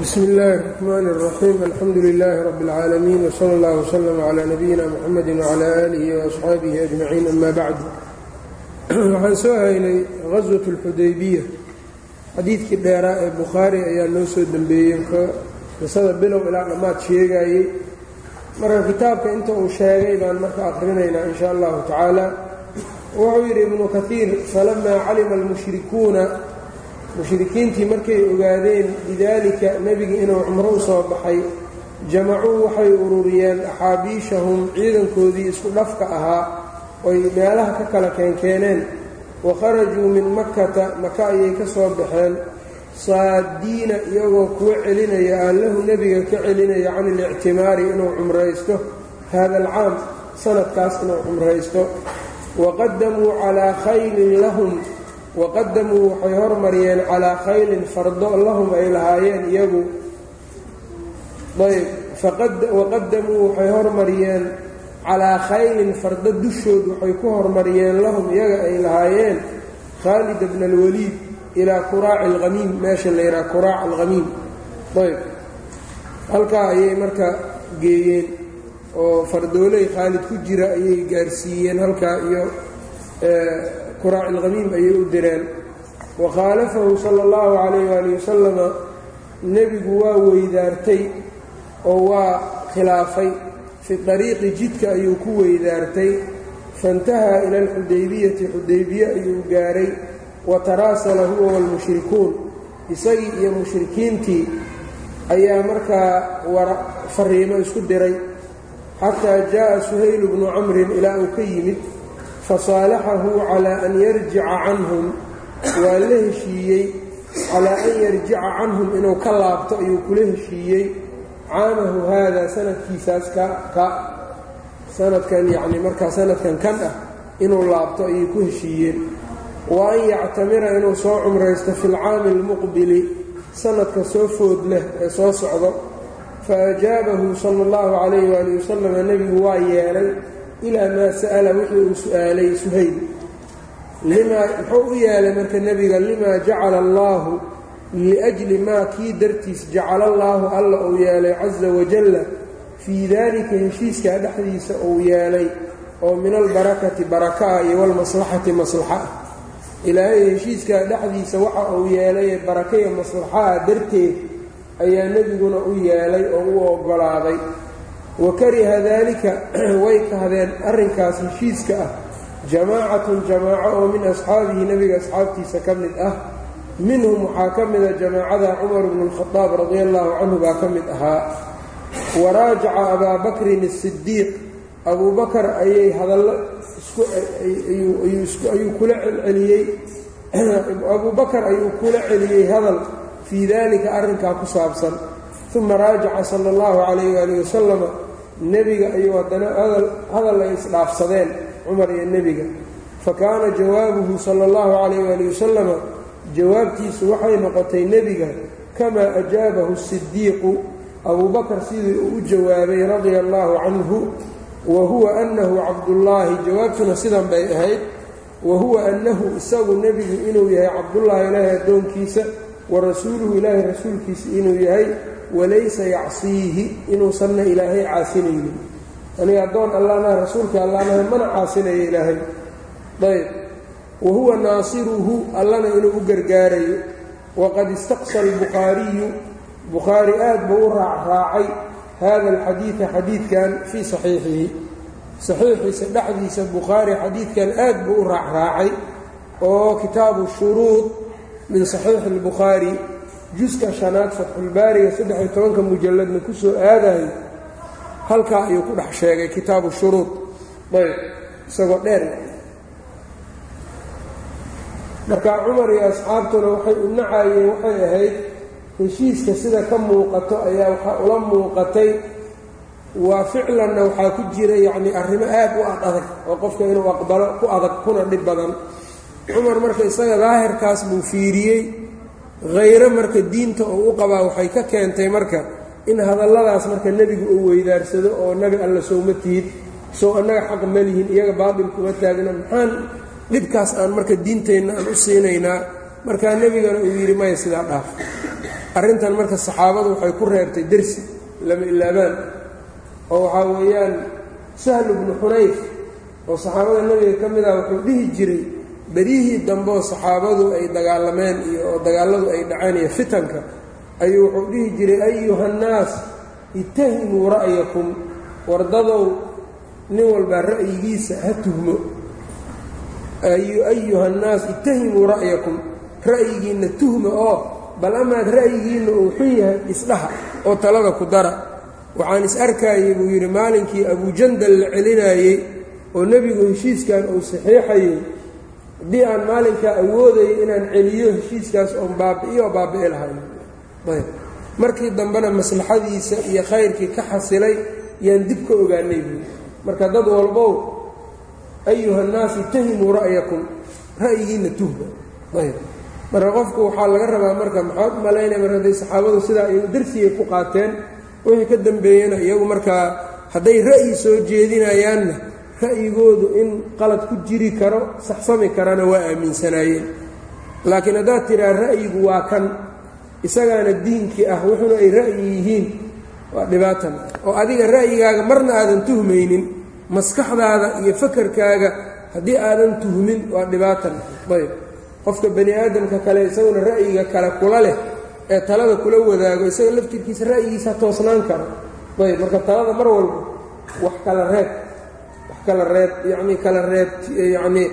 bsmi illaahi الرaxmaan الraxiim alxamdu lilaahi rabi اlcaalamiin wsala اllah wslm cla nabiyina mxamedi wcla aalihi waasxaabihi ajmaciin ama bacdu waxaan soo haynay gaswat اlxudaybiya xadiidkii dheeraa ee bukhaari ayaa noo soo dembeeyey qisada bilow ilaa dhammaad sheegayey marka kitaabka inta uu sheegay baan marka akhrinaynaa in sha allahu tacaala wuxuu yidhi ibnu kaiir falamaa calima almushrikuuna mushrikiintii markay ogaadeen bidaalika nebiga inuu cumro u soo baxay jamacuu waxay ururiyeen axaabiishahum ciidankoodii isku dhafka ahaa oy meelaha ka kala keenkeeneen. Wa kharajuu min makkata maka ayay ka soo baxeen. Saadiina iyagoo kuwa celinaya allahu nebiga ka celinaya can ilictimaari inuu cumraysto. Hada alcaam sanadkaas inuu cumraysto. Waqadamuu calaa khaylin lahum waqadamuu waxay hormariyeen calaa khaylin fardo lahum ay lahaayeen iyagu ayb waqadamuu waxay hormariyeen calaa khaylin fardo dushood waxay ku hormariyeen lahum iyaga ay lahaayeen khaalid bna alwaliid ilaa kuraaci alhamiim meesha la yidhaha kuraac alhamiim ayb halkaa ayay marka geeyeen oo fardooley khaalid ku jira ayay gaarsiiyeen halkaa iyo kuraac alhamiim ayay u direen. Wa khaalafahu sala allahu calayh waali wasalama nebigu waa weydaartay oo waa khilaafay. Fi dariiqi jidka ayuu ku weydaartay. Faintahaa ila alxudaybiyati xudaybiye ayuu gaaray. Wa taraasala huwa walmushrikuun isagii iyo mushrikiintii ayaa markaa fariimo isku diray. Xataa jaa'a suhaylu bnu camrin ilaa uu ka yimid fasaalaxahu calaa an yarjica canhum. Waa la heshiiyey calaa an yarjica canhum inuu ka laabto ayuu kula heshiiyey. Caamahu haada sanadkiisaas ka ka sanadkan yacni markaa sanadkan kan ah inuu laabto ayay ku heshiiyeen wa an yactamira inuu soo cumraysto fi lcaami almuqbili sanadka soo food leh ee soo socdo. Fa ajaabahu sala allahu calayh waali wasalam nebigu waa yeelay ilaa maa sa'ala wixii uu su'aalay suhayl. Limaa muxuu u yeelay marka nebiga limaa jacala allaahu liajli maa kii dartiis jacala allaahu alla uu yeelay casa wajalla fii daalika heshiiskaa dhexdiisa uu yeelay oo min albarakati baraka iyo walmaslaxati maslaxa. Ah ilaahay heshiiskaa dhexdiisa waxa uu yeelay barakaiyo maslaxaha darteed ayaa nebiguna u yeelay oo u oggolaaday wa kariha daalika way kahdeen arrinkaas heshiiska ah. Jamaacatun jamaaco oo min asxaabihi nebiga asxaabtiisa ka mid ah. Minhum waxaa ka mida jamaacada cumar bnu lkhadaab radia allaahu canhu baa ka mid ahaa. Waraajaca abaa bakrin asidiiq abuu bakar ayay hadallo ayuu kula celceliyey. Abuu ayuu kula celiyey hadal fii daalika arrinkaa ku saabsan. Uma raajaca sala allahu calayh waali wasalama nebiga ayuu haddana hadal ay isdhaafsadeen cumar iyo nebiga. Fa kaana jawaabuhu sala allahu calayh waali wasalama jawaabtiisu waxay noqotay nebiga kamaa ajaabahu sidiiqu abuu bakar sidii uu u jawaabay radia allaahu canhu wa huwa annahu cabdullaahi jawaabtuna sidan bay ahayd wa huwa annahu isagu nebigu inuu yahay cabdullaahi ilaahay addoonkiisa wa rasuuluhu ilaahay rasuulkiisa inuu yahay walaysa yacsiihi inuusanna ilaahay caasinaynin. Aniga addoon allaanaha rasuulka allaanaha mana caasinayo ilaahay. Ayb wa huwa naasiruhu allana inuu u gargaarayo. Waqad istaqsa albukhaariyu bukhaari aad buu u raacraacay hada alxadiida xadiidkan fii saxiixihi. Saxiixiisa dhexdiisa bukhaari xadiidkan aad buu u raacraacay oo kitaabu shuruud min saxiixi albukhaari juska shanaad fatxulbaariga saddex-iyo tobanka mujalladna ku soo aadayo halkaa ayuu ku dhex sheegay kitaabu shuruud. Ayb isagoo dheer. Marka cumar iyo asxaabtuna waxay u nacayeen waxay ahayd heshiiska sida ka muuqato ayaa waxaa ula muuqatay. Waa ficlanna waxaa ku jira yacnii arrimo aad u ad oo qofka inuu aqbalo ku adag kuna dhib badan. Cumar marka isaga daahirkaas buu fiiriyey khayro marka diinta uu u qabaa waxay ka keentay marka in hadalladaas marka nebigu uu weydaarsado oo nabi alla sowma tihid sow annaga xaq ma lihin iyaga baatil kuma taagna. Maxaan dhibkaas aan marka diinteenna aan u siinaynaa? Markaa nebigana uu yidhi maya sidaa dhaaf. Arrintan marka saxaabadu waxay ku reebtay dersi lama ilaabaan oo waxaa weeyaan sahlu bnu xunayf oo saxaabada nebiga ka mid ah wuxuu dhihi jiray berihii dambeoo saxaabadu ay dagaalameen iyo oo dagaalladu ay dhaceen iyo fitanka ayuu wuxuu dhihi jiray ayuhannaas itahimuu ra'yakum wardadow nin walbaa ra'yigiisa ha tuhmo. Ayuhannaas itahimuu ra'yakum ra'yigiinna tuhma oo bal amaad ra'yigiinna uu xun yahay isdhaha oo talada ku dara. Waxaan is arkaayey buu yidhi maalinkii abujandal la celinaayey oo nebigu heshiiskan uu saxiixayey haddii aan maalinkaa awoodayay inaan celiyo heshiiskaas oon baabi'iyo oo baabi'i lahay ayb. Markii dambena maslaxadiisa iyo khayrkii ka xasilay yaan dib ka ogaanay buui marka dad walbow ayuhannaas itahimuu ra'yakum ra'yigiinna tuhma ayb. Marka qofku waxaa laga rabaa marka maxaad u malaynaya marka hadday saxaabadu sidaa iyagu darsigay ku qaateen? Wixii ka dambeeyena iyagu markaa hadday ra'yi soo jeedinayaanna ra'yigoodu in qalad ku jiri karo saxsami karana waa aaminsanaayeen. Laakiin haddaad tidhaa ra'yigu waa kan. Isagaana diinkii ah wuxuuna ay ra'yi yihiin. Waa dhibaatan. Oo adiga ra'yigaaga marna aadan tuhmaynin maskaxdaada iyo fakarkaaga haddii aadan tuhmin waa dhibaatan. Ayb qofka bani aadamka kale isaguna ra'yiga kale kula leh ee talada kula wadaago isaga laftirkiisa ra'yigiisa toosnaan karo. Ayb marka talada mar walba wax kala reeb kala reeb yacnii kala reeb yacnii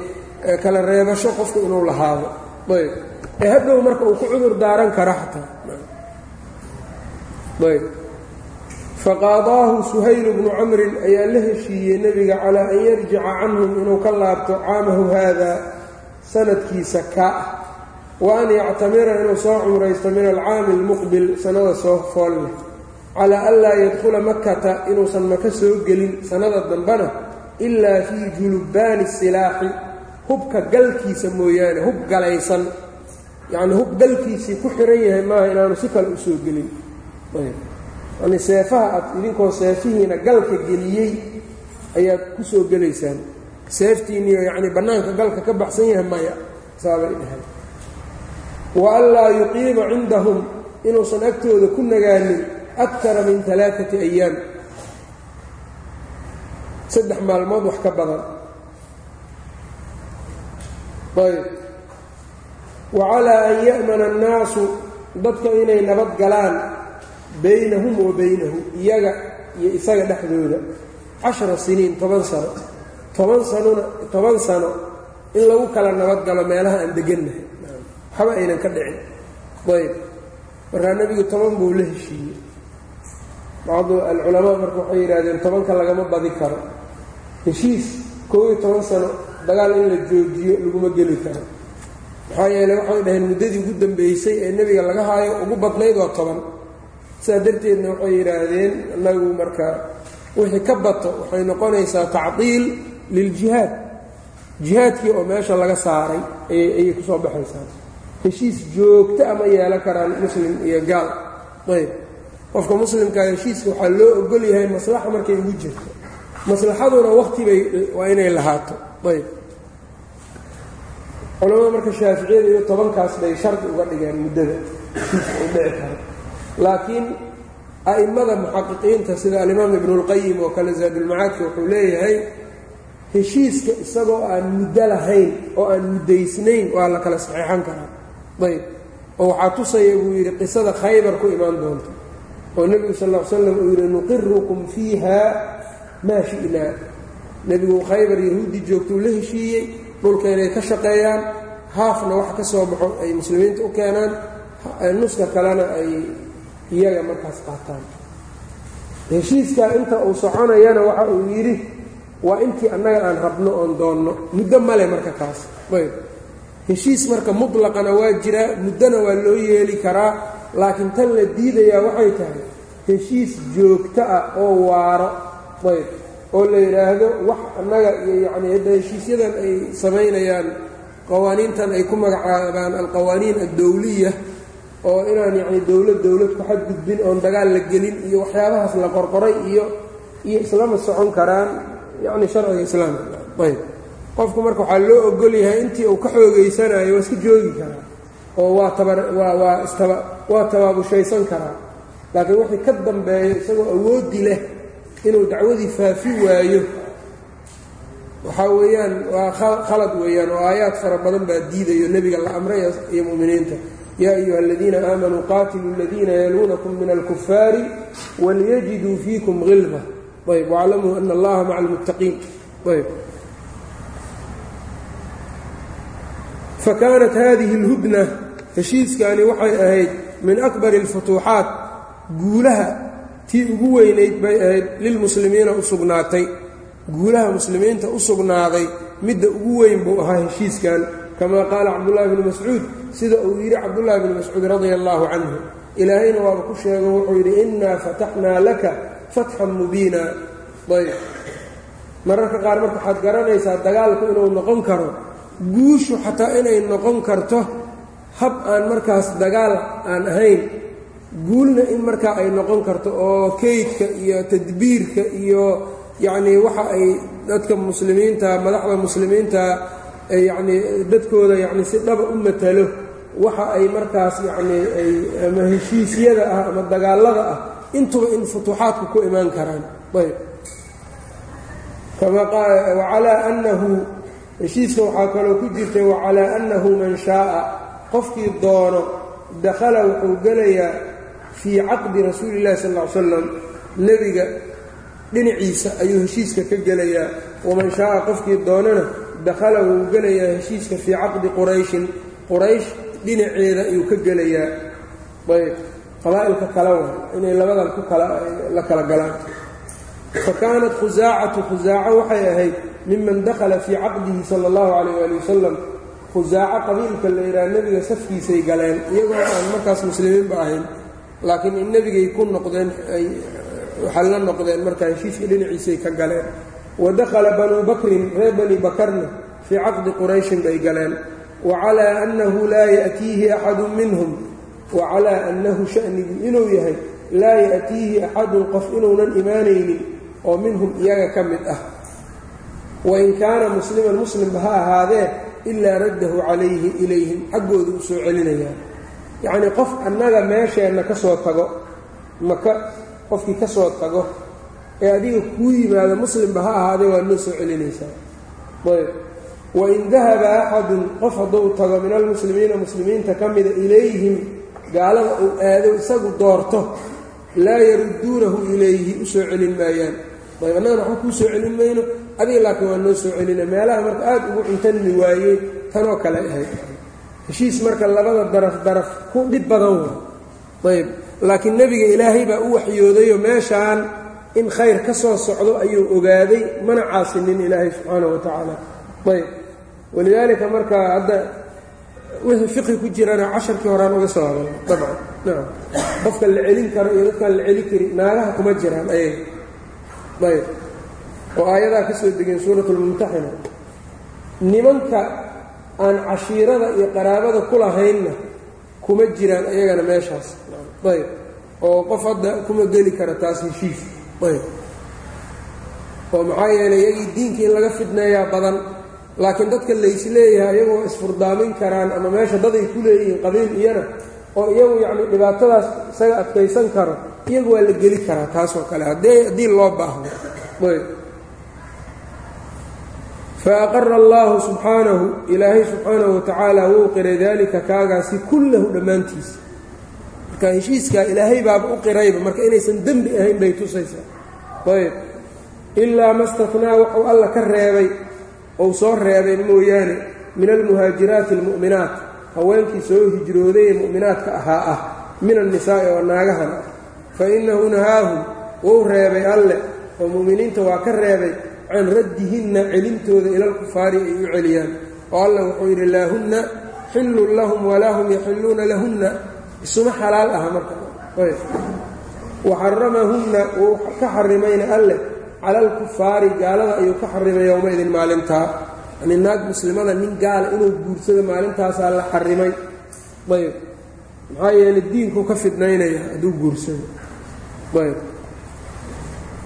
kala reebasho qofku inuu lahaado. Ayb. Ee hadhow marka uu ku cudur daaran kara xataa. Ayb. Faqaadaahu suhaylu bnu camrin ayaa la heshiiyey nebiga calaa an yarjica canhum inuu ka laabto caamahu haada sanadkiisa kaa ah wa an yactamira inuu soo cumraysto min alcaami almuqbil sannada soo fool leh calaa an laa yadkhula makata inuusan maka soo gelin sannada dambena ilaa fii julubbaani silaaxi hubka galkiisa mooyaane hub galaysan. Yacnii hub galkiisii ku xihan yahay maaha inaanu si kale u soo gelin. Yacnii seefaha aad idinkoo seefihiina galka geliyey ayaad ku soo gelaysaan. Seeftiinniyo yacnii bannaanka galka ka baxsan yahay maya saabay dhahay wa an laa yuqiima cindahum inuusan agtooda ku nagaanin akara min alaaati ayaam saddex maalmood wax ka badan. Ayb. Wa calaa an ya'mana annaasu dadka inay nabad galaan baynahum wa baynahu iyaga iyo isaga dhexdooda cashara siniin toban sano. Toban sanona toban sano in lagu kala nabad galo meelaha aan degannahay waxba aynan ka dhicin. Ayb. Markaa nebigu toban buu la heshiiyey. Bacdu alculamaa marka waxay yidhaahdeen tobanka lagama badi karo heshiis koob iyo toban sano dagaal in la joojiyo laguma geli karo. Maxaa yeeley waxay dhaheen muddadii ugu dambeysay ee nebiga laga haayo ugu badnayd waa toban. Sidaa darteedna waxay yidhaahdeen annagu marka wixii ka bato waxay noqonaysaa tacdiil liljihaad jihaadkii oo meesha laga saaray ayay ku soo baxaysaa. Heshiis joogto ama yeelan karaan muslim iyo gaal. Ayb. Qofka muslimkaa heshiiska waxaa loo ogol yahay maslaxa markay ugu jirto maslaxaduna waktibay waa inay lahaato. Ayb. Culamada marka shaaficiyada iyo tobankaas bay shardi uga dhigeen muddada. U dhici karo laakiin a'immada muxaqiqiinta sida alimaam ibnuulqayim oo kale zaadulmacaadka wuxuu leeyahay heshiiska isagoo aan muddo lahayn oo aan muddaysnayn waa la kala saxeexan karaa. Ayb. Oo waxaa tusaya buu yidhi qisada khaybar ku imaan doonta oo nebigu sal ly slam uu yidhi nuqirukum fiiha maa shi'naa nebigu khaybar yahuudi joogtuu la heshiiyey dhulka inay ka shaqeeyaan haafna wax ka soo baxo ay muslimiinta u keenaan nuska kalena ay iyaga markaas qaataan. Heshiiskaa inta uu soconayana waxa uu yidhi waa intii annaga aan rabno oon doonno. Muddo male marka kaas ayb. Heshiis marka mutlaqana waa jiraa muddona waa loo yeeli karaa laakiin tan la diidayaa waxay tahay heshiis joogto ah oo waaro ayb. Oo la yidhaahdo wax annaga iyo yacnii hadda heshiisyadan ay samaynayaan qawaaniintan ay ku magacaabaan alqawaaniin addowliya oo inaan yacni dowlad dowlad ku xadgudbin oon dagaal la gelin iyo waxyaabahaas la qorqoray iyo iyo islama socon karaan yacni sharciga islaamka. Ayb. Qofku marka waxaa loo ogol yahay intii uu ka xoogeysanayo waa iska joogi karaa oo waa tabar waa waa istaba waa tabaabushaysan karaa. Laakiin wixii ka dambeeya isagoo awoodi leh inuu dacwadii faafi waayo. Waxaa weeyaan waa khalad weeyaan oo aayaad fara badan baa diidayo nebiga la amray iyo mu'miniinta. Yaa ayuha aladiina aamanuu qaatiluu aladiina yaluunakum min alkufaari walyajiduu fiikum hilba ayb waclamuu ana allaha maca almuttaqiin ayb fakaanat hadihi اlhudna heshiiskaani waxay ahayd min akbari اlfutuuxaat guulaha tii ugu weynayd bay ahayd lilmuslimiina u sugnaatay. Guulaha muslimiinta u sugnaaday midda ugu weyn buu ahaa heshiiskan kamaa qaala cabdullaahi bni mascuud sida uu yidhi cabdullaahi bni mascuud radia allaahu canhu ilaahayna waaba ku sheego wuxuu yidhi innaa fataxnaa laka fatxan mubiina. Ayb. Mararka qaar marka waxaad garanaysaa dagaalku inuu noqon karo guushu xataa inay noqon karto hab aan markaas dagaal aan ahayn guulna in markaa ay noqon karto oo keydka iyo tadbiirka iyo yacnii waxa ay dadka muslimiinta madaxda muslimiinta yacnii dadkooda yacni si dhaba u matalo waxa ay markaas yacnii ay ama heshiisyada ah ama dagaalada ah intuba in futuuxaadku ku imaan karaan. Ayb. Kama wacalaa annahu heshiiska waxaa kaloo ku jirtay wacalaa annahu man shaaa qofkii doono dakhala wuxuu gelayaa fii caqdi rasuuli illahi sal ly slam nebiga dhinaciisa ayuu heshiiska ka gelayaa. Waman shaaa qofkii doonana dakhala wuu gelayaa heshiiska fii caqdi qurayshin. Quraysh dhinaceeda ayuu ka gelayaa. Ayb qabaa'ilka kale wa inay labadan ku kala la kala galaan. Fa kaanat khusaacatu khusaaco waxay ahayd miman dakhala fii caqdihi sala allahu calayh waali wasalam khusaaco qabiilka la yidhaha nebiga safkiisay galeen iyagoo aan markaas muslimiinba ahayn laakiin in nebigay ku noqdeen ay waxay la noqdeen markaa heshiiska dhinaciisay ka galeen. Wa dakhala banuu bakrin reer bani bakarna fii caqdi qurayshin bay galeen. Wa calaa annahu laa ya'tiihi axadun minhum wa calaa annahu shanigu inuu yahay laa ya'tiihi axadun qof inuunan imaanaynin oo minhum iyaga ka mid ah. Wain kaana musliman muslimba ha ahaadee ilaa raddahu calayhi ilayhim xaggooda u soo celinayaa yacnii qof annaga meesheenna ka soo tago maka qofkii ka soo tago ee adiga kuu yimaado muslimba ha ahaadee waa noo soo celinaysaa. Ayb. Wain dahaba axadun qof hadduu tago min almuslimiina muslimiinta ka mida ilayhim gaalada uu aado isagu doorto laa yarudduunahu ilayhi u soo celin maayaan. Ayb annagana waxba kuu soo celin mayno adiga laakiin waa noo soo celina meelaha marka aad ugu cuntanmi waayey tanoo kale ahayd heshiis marka labada daraf daraf ku dhib badan wa ayb. Laakiin nebiga ilaahay baa u waxyoodayoo meeshaan in khayr ka soo socdo ayuu ogaaday mana caasinin ilaahay subxaanahu wa tacaala. Ayb. Walidaalika marka hadda wixii fiqi ku jirana casharkii horaan uga soo hadalna dabcan. Nacam qofka la celin karo iyo dadkaan la celin karin naagaha kuma jiraan. Ayaga ayb. Oo aayadaa ka soo degeen suurat nimanka aan cashiirada iyo qaraabada ku lahaynna kuma jiraan ayagana meeshaas. Ayb. Oo qof hadda kuma geli kara taas heshiis ayb. Oo maxaa yeelay iyagii diinka in laga fidneeyaa badan laakiin dadka laysleeyahay iyagoo isfurdaamin karaan ama meesha daday ku leeyihiin qabiil iyana oo iyagu yacni dhibaatadaas isaga adkaysan karo iyagu waa la geli karaa taasoo kale. Haddii loo baahdo. Ayb faaqara allaahu subxaanahu ilaahay subxaanahu watacaala wuu qiray daalika kaagaasi kullahu dhammaantiisa marka heshiiskaa ilaahay baaba u qirayba marka inaysan dembi ahayn bay tusaysaa ayb ilaa ma statnaa wuxuu alla ka reebay ou soo reebay mooyaane min almuhaajiraati almu'minaat haweenkii soo hijrooday ee mu'minaadka ahaa ah min annisaa'i oo naagahan ah fa innahu nahaahum wuu reebay alle oo mu'miniinta waa ka reebay can raddihinna celintooda ilalkufaari ay u celiyaan. Oo alla wuxuu yidhi laahunna xillun lahum walaa hum yaxilluuna lahunna. Isuma xalaal aha marka. Wa xaramahunna wuu ka xarimayna alleh cala alkufaari gaalada ayuu ka xarimay yowmaidin maalintaa yani naag muslimada nin gaala inuu guursado maalintaasaa la xarimay. Ayb. Maxaa yeelay diinkuu ka fidnaynaya hadduu guursado. Ayb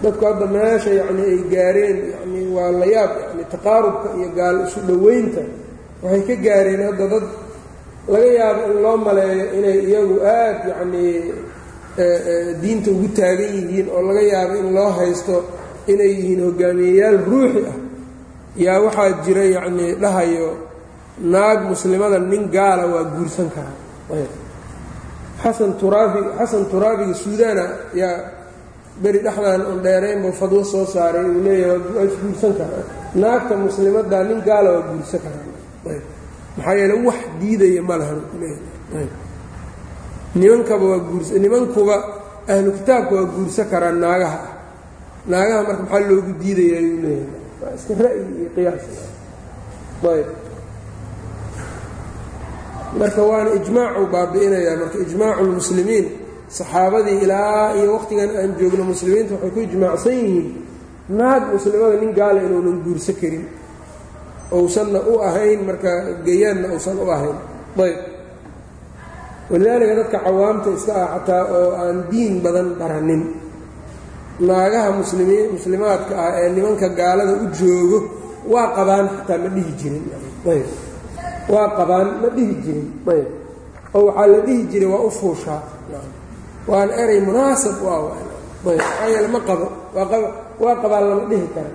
dadku hadda meesha yacni ay gaareen yani waa la yaab yani taqaarubka iyo gaal isu dhoweynta waxay ka gaareen hadda dad laga yaabo in loo maleeyo inay iyagu aad yacnii diinta ugu taagan yihiin oo laga yaabo in loo haysto inay yihiin hogaamiyeyaal ruuxi ah. Yaa waxaa jira yacnii dhahayo naag muslimada nin gaala waa guursan karaa. Xasan turaabi xasan turaabiga suudaana yaa beri dhexdan on dheeraynbuu fadwo soo saaray uu leeyahay waa isguursan karaa. Naagta muslimaddaa nin gaala waa guursan karaa. Maxaa yeele wax diidaya ma lahan nimankaba waa guursa nimankuba ahlu kitaabka waa guursan karaa naagaha. Ah naagaha marka maxaa loogu diidaya ayuu leeyahay? Waa iska ra'yi iyo qiyaas. Ayb. Marka waana ijmaacuu baabi'inayaa marka ijmaacu lmuslimiin saxaabadii ilaa iyo waqtigan aan joogno muslimiinta waxay ku ijmaacsan yihiin naag muslimada nin gaala inuunan guursan karin ousanna u ahayn marka gayaanna uusan u ahayn. Ayb. Walidaalika dadka cawaamta iska ah xataa oo aan diin badan baranin. Naagaha muslimiin muslimaadka ah ee nimanka gaalada u joogo waa qabaan xataa ma dhihi jirin. Ayb. Waa qabaan ma dhihi jirin. Ayb. Oo waxaa la dhihi jiray waa u fuushaa waana erey munaasab ma qabo waa qabaan lama dhihi kara.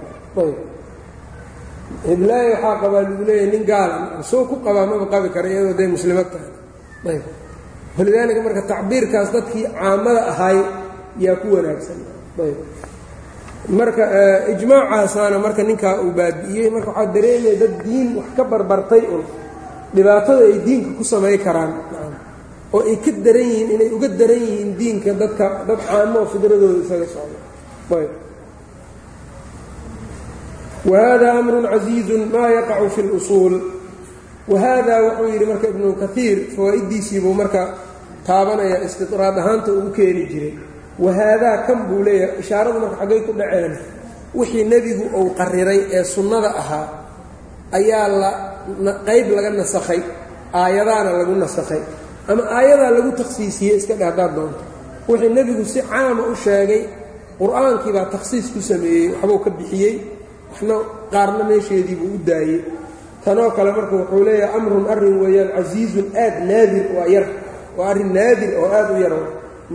Hiblaayo waxaa qabaa lagu leeyahay nin gaalan soo ku qabaa maba qabi kara iyadoo day muslimad tahay. Ayb. Walidaalika marka tacbiirkaas dadkii caamada ahay yaa ku wanaagsan. Marka ijmaacaasana marka ninkaa uu baabi'iyey marka waxaa dareemaya dad diin wax ka barbartay un. Dhibaatada ay diinka ku samay karaan oo ay ka daran yihiin inay uga daran yihiin diinka dadka dad caamo oo fidradooda isaga socda ayb. Whada amru casiizu maa yaqacu fi اlusuul wahada wuxuu yidhi marka ibnu kaiir fawaa'idiisiibuu marka taabanaya istidraad ahaanta uu keeni jiray. Wahaadaa kan buu leeyahay ishaaradu marka xaggay ku dhaceen wixii nebigu uu qariray ee sunnada ahaa ayaa la qayb laga nasakhay aayadaana lagu nasakhay ama aayadaa lagu takhsiisiyey iska dhe haddaad doonto wixii nebigu si caama u sheegay qur'aankii baa takhsiis ku sameeyey waxbuu ka bixiyey waxna qaarna meesheedii buu u daayey. Tanoo kale marka wuxuu leeyahay amrun arrin weeyaan casiizun aad naadir waa yar waa arrin naadir oo aad u yar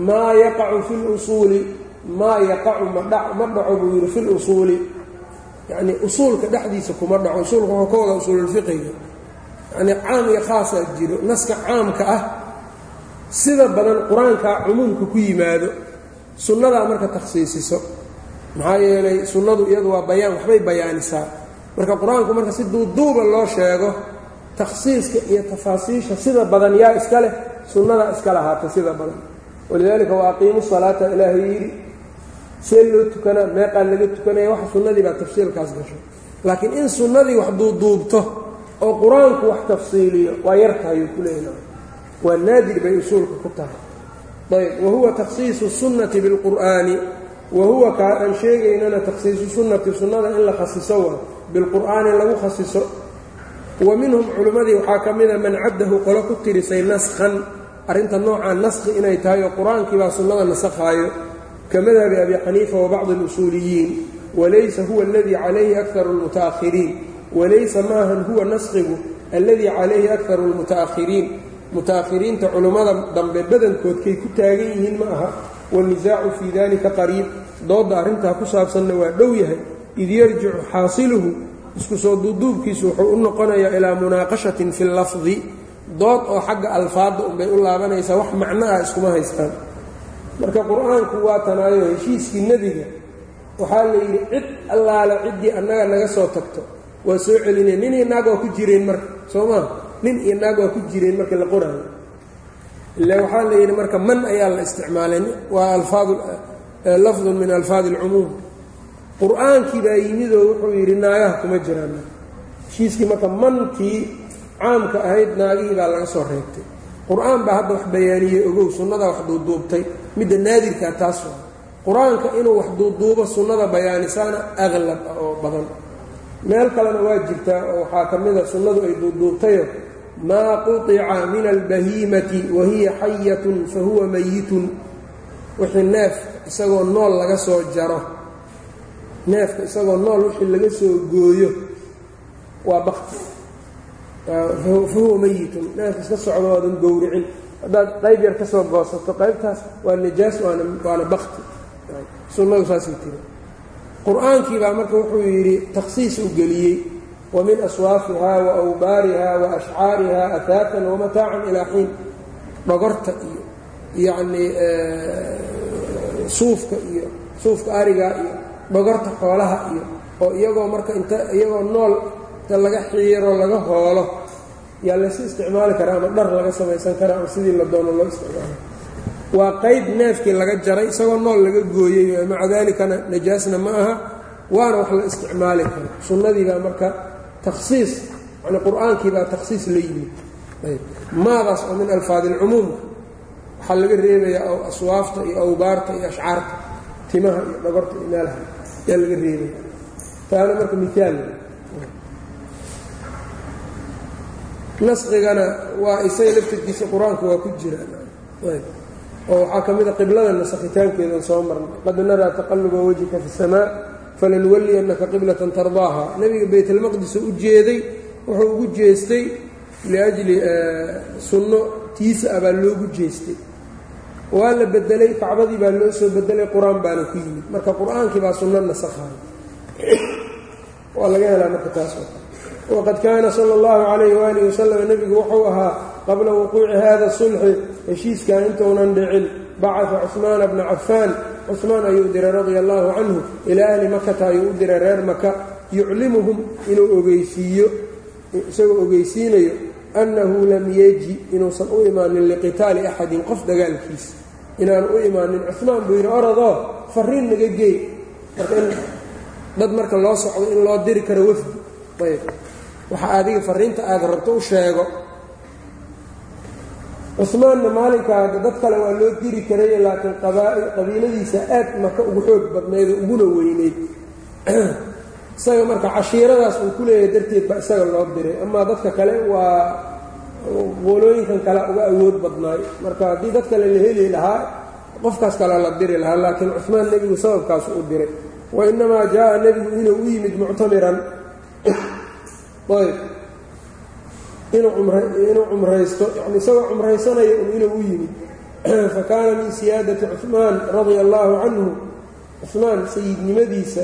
maa yaqacu fi lusuuli maa yaqacu ma dhaco buu yidhi fi lusuuli yacnii usuulka dhexdiisa kuma dhaco usuulka wuxuu ka usuululfiqiga yacnii caam iyo khaasaa jiro naska caamka ah sida badan qur'aankaa cumuumka ku yimaado sunnadaa marka takhsiisiso. Maxaa yeelay sunnadu iyadu waa bayaan waxbay bayaanisaa. Marka qur'aanku marka si duuduuba loo sheego takhsiiska iyo tafaasiisha sida badan yaa iska leh sunnadaa iska lahaata sida badan. Walidaalika wa aqiimu salaata ilaahay yidhi see loo tukanaa meeqaa laga tukanaya waxa sunnadii baa tafsiilkaas gasho. Laakiin in sunnadii wax duuduubto oo qur'aanku wax tafsiiliyo waa yartahayuu ku leeyahay waa naadir bay usuulka ku tahay. Ayb wahuwa takhsiisu sunnati bilqur'aani wa huwa kaa aan sheegaynana takhsiisu sunnati sunnada in la khasiso waa bilqur'aani lagu khasiso wa minhum culimmadii waxaa ka mida man caddahu qolo ku tirisay naskhan arrinta noocaa naskhi inay tahay oo qur'aankii baa sunnada nasakhaayo ka madhabi abi xaniifa wa bacdi alusuuliyiin. Walaysa huwa aladii calayhi akaru almuta'ahiriin walaysa maahan huwa naskhigu alladii calayhi akaru almuta'ahiriin muta'ahiriinta culimmada dambe badankoodkay ku taagan yihiin ma aha. Wanisaacu fii dalika qariib. Doodda arrintaa ku saabsanna waa dhow yahay. Id yarjicu xaasiluhu isku soo duuduubkiisu wuxuu u noqonayaa ilaa munaaqashatin fi lafdi. Dood oo xagga alfaadda unbay u laabanaysaa wax macno ah iskuma haystaan. Marka qur'aanku waa tanaayo heshiiskii nebiga waxaa la yidhi cid allaale ciddii annaga naga soo tagto. Waa soo celinaya nin waa ku jireen marka soo maa nin iyo naag waa ku jireen marka la qoraayo ila waxaa la yidhi marka man ayaa la isticmaalay. Waa alfaad lafdun min alfaadi alcumuum qur'aankii baa yimidoo wuxuu yidhi naagaha kuma jiraan. Heshiiskii marka mankii caamka ahayd naagihii baa laga soo reebtay. Qur'aan baa hadda wax bayaaniyey ogow sunnadaa wax duuduubtay. Midda naadirkaa taas waa. Qur'aanka inuu wax duuduubo sunnada bayaanisaana aqlab ah oo badan. Meel kalena waa jirtaa oo waxaa ka mida sunnadu ay duuduubtayo maa quطica min albahiimati wa hiya xayatun fa mayitun wixii neef isagoo nool laga soo jaro neefka isagoo nool wixii laga soo gooyo waa bakti fa huwa meyitun neef iska socdo waadan gowricin haddaad qayb yar ka soo goosato qaybtaas waa najaas waana bakti sunnadu saasay tiri qur'aankii baa marka wuxuu yidhi takhsiis u geliyey wa min aswaafihaa wa awbaarihaa wa ashcaarihaa ataatan wamataacan ilaa xiin dhogorta iyo yacnii suufka iyo suufka arigaa iyo dhogorta xoolaha iyo oo iyagoo marka inta iyagoo nool inta laga xiiro laga hoolo yaa laysu isticmaali karaa ama dhar laga samaysan karaa ama sidii la doono loo isticmaala waa qayb neefkii laga jaray isagoo nool laga gooyey maca daalikana najaasna ma aha waana wax la isticmaali karo sunnadii baa marka takhsiis yani qur'aankii baa takhsiis la yimid maadaas oo min alfaadi ilcumuumka waxaa laga reebayaa aswaafta iyo awbaarta iyo ashcaarta timaha iyo dhogorta iyo meelaha yaa laga reebaya taana marka miaal nasqigana waa isaga laftirkiisa qur'aanku waa ku jiraan oo waxaa ka mid a qiblada nasakhitaankeedan soo marnay qad naraa taqaluba wajhika fi اsamaa falanuwaliyannaka qiblatan tardaaha nebiga baytalmaqdis oo u jeeday wuxuu ugu jeestay liajli sunno tiisa ah baa loogu jeestay. waa la bedelay kacbadii baa loo soo bedelay qur'aan baana ku yimid. Marka qur'aankii baa sunno nasakhaay waa laga helaa marka taas waqad kaana sala اllahu calayh waalihi wasalam nebigu wuxuu ahaa qabla wuquuci hada sulxi heshiiskan intuunan dhicin bacaa cusmaana bna cafaan cusmaan ayuu diray radia allahu canhu. Ilaa ahli makata ayuu u diray reer maka yuclimuhum inuu ogeysiiyo isagoo ogeysiinayo annahu lam yeji inuusan u imaanin liqitaali axadin qof dagaalkiisa inaan u imaanin cusmaan buu yidhi orodoo fariin naga geey marka in dad marka loo socdo in loo diri karo wafdi. Ayb. Waxa adiga fariinta aada rabto u sheego cusmaanna maalinkaa dad kale waa loo diri karay laakiin qabiiladiisa aad maka ugu xoog badnayd oo uguna weyneyd. Isaga marka cashiiradaas uu ku leeyahay darteed baa isaga loo diray. Amaa dadka kale waa qolooyinkan kale uga awood badnaay. Marka haddii dad kale la heli lahaa qofkaas kale la diri lahaa laakiin cusmaan nebigu sababkaasu u diray. Wa innamaa jaa-a nebigu inuu u yimid muctamiran. Ayb inuu cumraysto yani isagoo cumraysanaya inuu u yimid. Fa kaana min siyaadati cuثmaan radia allaahu canhu. Cuثmaan sayidnimadiisa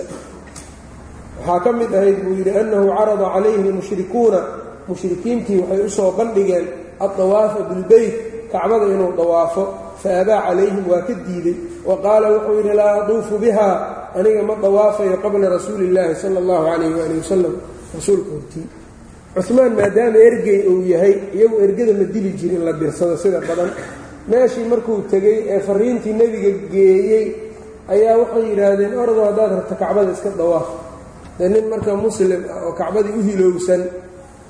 waxaa ka mid ahayd buu yidhi annahu carada calayhi lmushrikuuna mushrikiintii waxay u soo bandhigeen addawaafa bilbeyt kacbada inuu dawaafo. Fa abaa calayhim waa ka diiday wa qaala wuxuu yidhi laa aduufu biha. Aniga ma dawaafayo qabla rasuuli illaahi sala allahu calayh waali wasalam rasuulka hortii cumaan maadaama ergey uu yahay iyagu ergada ma dili jirin la dirsado sida badan. Meeshii markuu tegey ee fariintii nebiga geeyey ayaa waxay yidhaahdeen ordo haddaad rabto kacbada iska dawaaf. Dee nin marka muslim ah oo kacbadii u hilowsan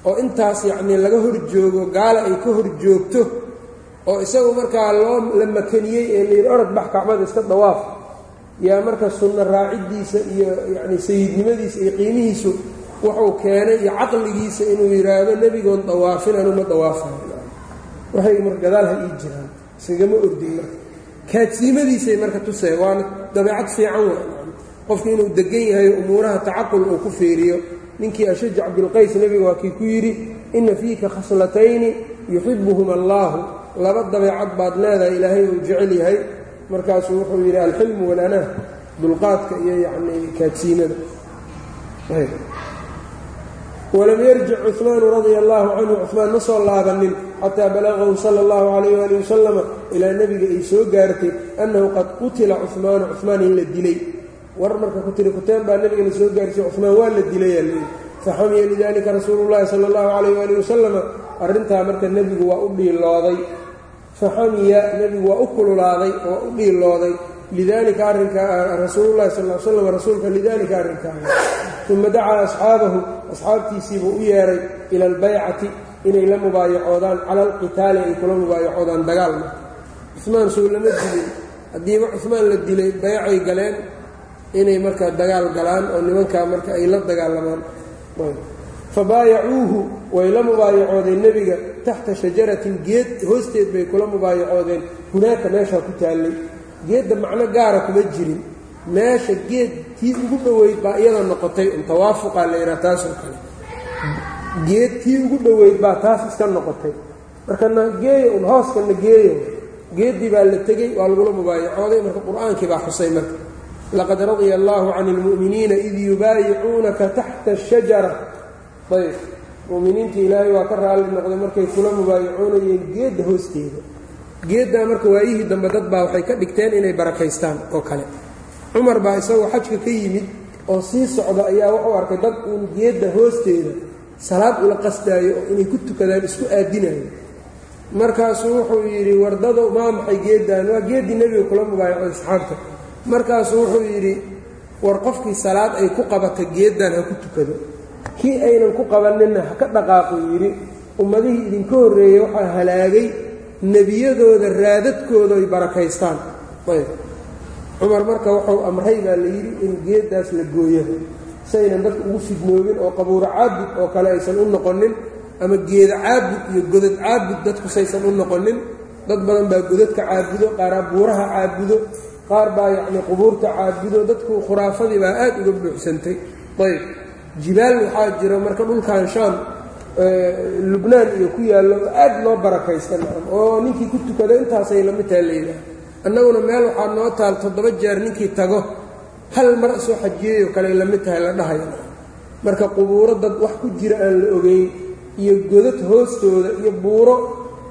oo intaas yacnii laga hor joogo gaala ay ka hor joogto oo isagu markaa loo la makaniyey ee layidhi orod bax kacbada iska dawaaf. Yaa marka sunno raaciddiisa iyo yacni sayidnimadiisa iyo qiimihiisu wuxuu keenay iyo caqligiisa inuu yidhaahdo nebigoon dawaafin anuma dawaafayo waxay marka gadaal ha ii jiraan iskagama ordin marka. Kaadsiimadiisay marka tusee waana dabeecad fiican wa qofku inuu degan yahay umuuraha tacaqul uu ku fiiriyo ninkii ashajac bilqays nebiga waa kii ku yidhi inna fiika khaslatayni yuxibuhuma allaahu laba dabeecad baad leedahay ilaahay uu jecel yahay. Markaasuu wuxuu yidhi alxilmu walanah dulqaadka iyo yacnii kaadsiimada walam yarjic cumaanu radia allaahu canhu cumaan ma soo laabanin xataa balaqahu sala allahu calayh ali wasalama ilaa nebiga ay soo gaartay annahu qad qutila cumaanu cumaan in la dilay. War marka ku tiri kuteen baa nebiga la soo gaarsiiye cumaan waa la dilayaa leyii faxamiya lidalika rasuulullahi sala allahu calayh ali wasalama arrintaa marka nebigu waa u dhiilooday faxamiya nebigu waa u kululaaday waa u dhiilooday lidalika arrinkaa rasuululahi sal slam rasuulka lidalika arrinkaa uma dacaa asxaabahu asxaabtiisiibuu u yeedhay ila albaycati inay la mubaayacoodaan cala alqitaali ay kula mubaayacoodaan dagaalma cumaan soo lama dilin. Haddiiba cumaan la dilay baycay galeen inay markaa dagaal galaan oo nimankaa marka ay la dagaalamaan fabaayacuuhu way la mubaayacoodeen nebiga taxta shajaratin geed hoosteed bay kula mubaayacoodeen. Hunaaka meeshaa ku taallay. Geedda macno gaara kuma jirin meesha geed tii ugu dhoweyd baa iyada noqotay un tawaafuqaa layihaha taasoo kale. Geed tii ugu dhoweyd baa taas iska noqotay. Marka na un hooska na geeddii baa la tegey waa lagula mubaayacooday marka qur'aankii baa xusay marka. Laqad radia allaahu can اlmu'miniina id yubaayicuunaka taxta ashajara ayb. Muminiinta ilaahay waa ka raalli noqday markay kula mubaayacoonayeen geedda hoosteeda. Geeddaa marka waayihii dambe dad baa waxay ka dhigteen inay barakaystaan oo kale cumar baa isagoo xajka ka yimid oo sii socda ayaa wuxuu arkay dad uun geedda hoosteeda salaad ula qasdaayo oo inay ku tukadaan isku aadinayo markaasuu wuxuu yidhi wardado maa maxay geeddaan? Waa geeddii nebiga kula mubaayacoy asxaabta markaasuu wuxuu yidhi war qofkii salaad ay ku qabata geeddan ha ku tukado. Kii aynan ku qabaninna ha ka dhaqaaquu yidhi. Ummadihii idinka horreeyey waxaa halaagay nebiyadooda raadadkooda ay barakaystaan cumar marka wuxuu amray baa la yidhi in geeddaas la gooyo. Saynan dadka ugu fidnoobin oo qabuuro caabud oo kale aysan u noqonin ama geeda caabud iyo godad caabud dadku saysan u noqonin dad badan baa godadka caabudo qaaraa buuraha caabudo qaar baa yacnii qubuurta caabudo. Dadku khuraafadii baa aad uga buuxsantay. Ayb jibaal waxaa jira marka dhulkan shaam lubnaan iyo ku yaallo aad loo barakaysta oo ninkii ku tukado intaasay la mid taha layidhaah annaguna meel waxaa noo taal toddoba jeer ninkii tago. Hal mar soo xajiyeyo kale la mid tahay la dhahaya marka qubuuro dad wax ku jira aan la ogeyn iyo godad hoostooda iyo buuro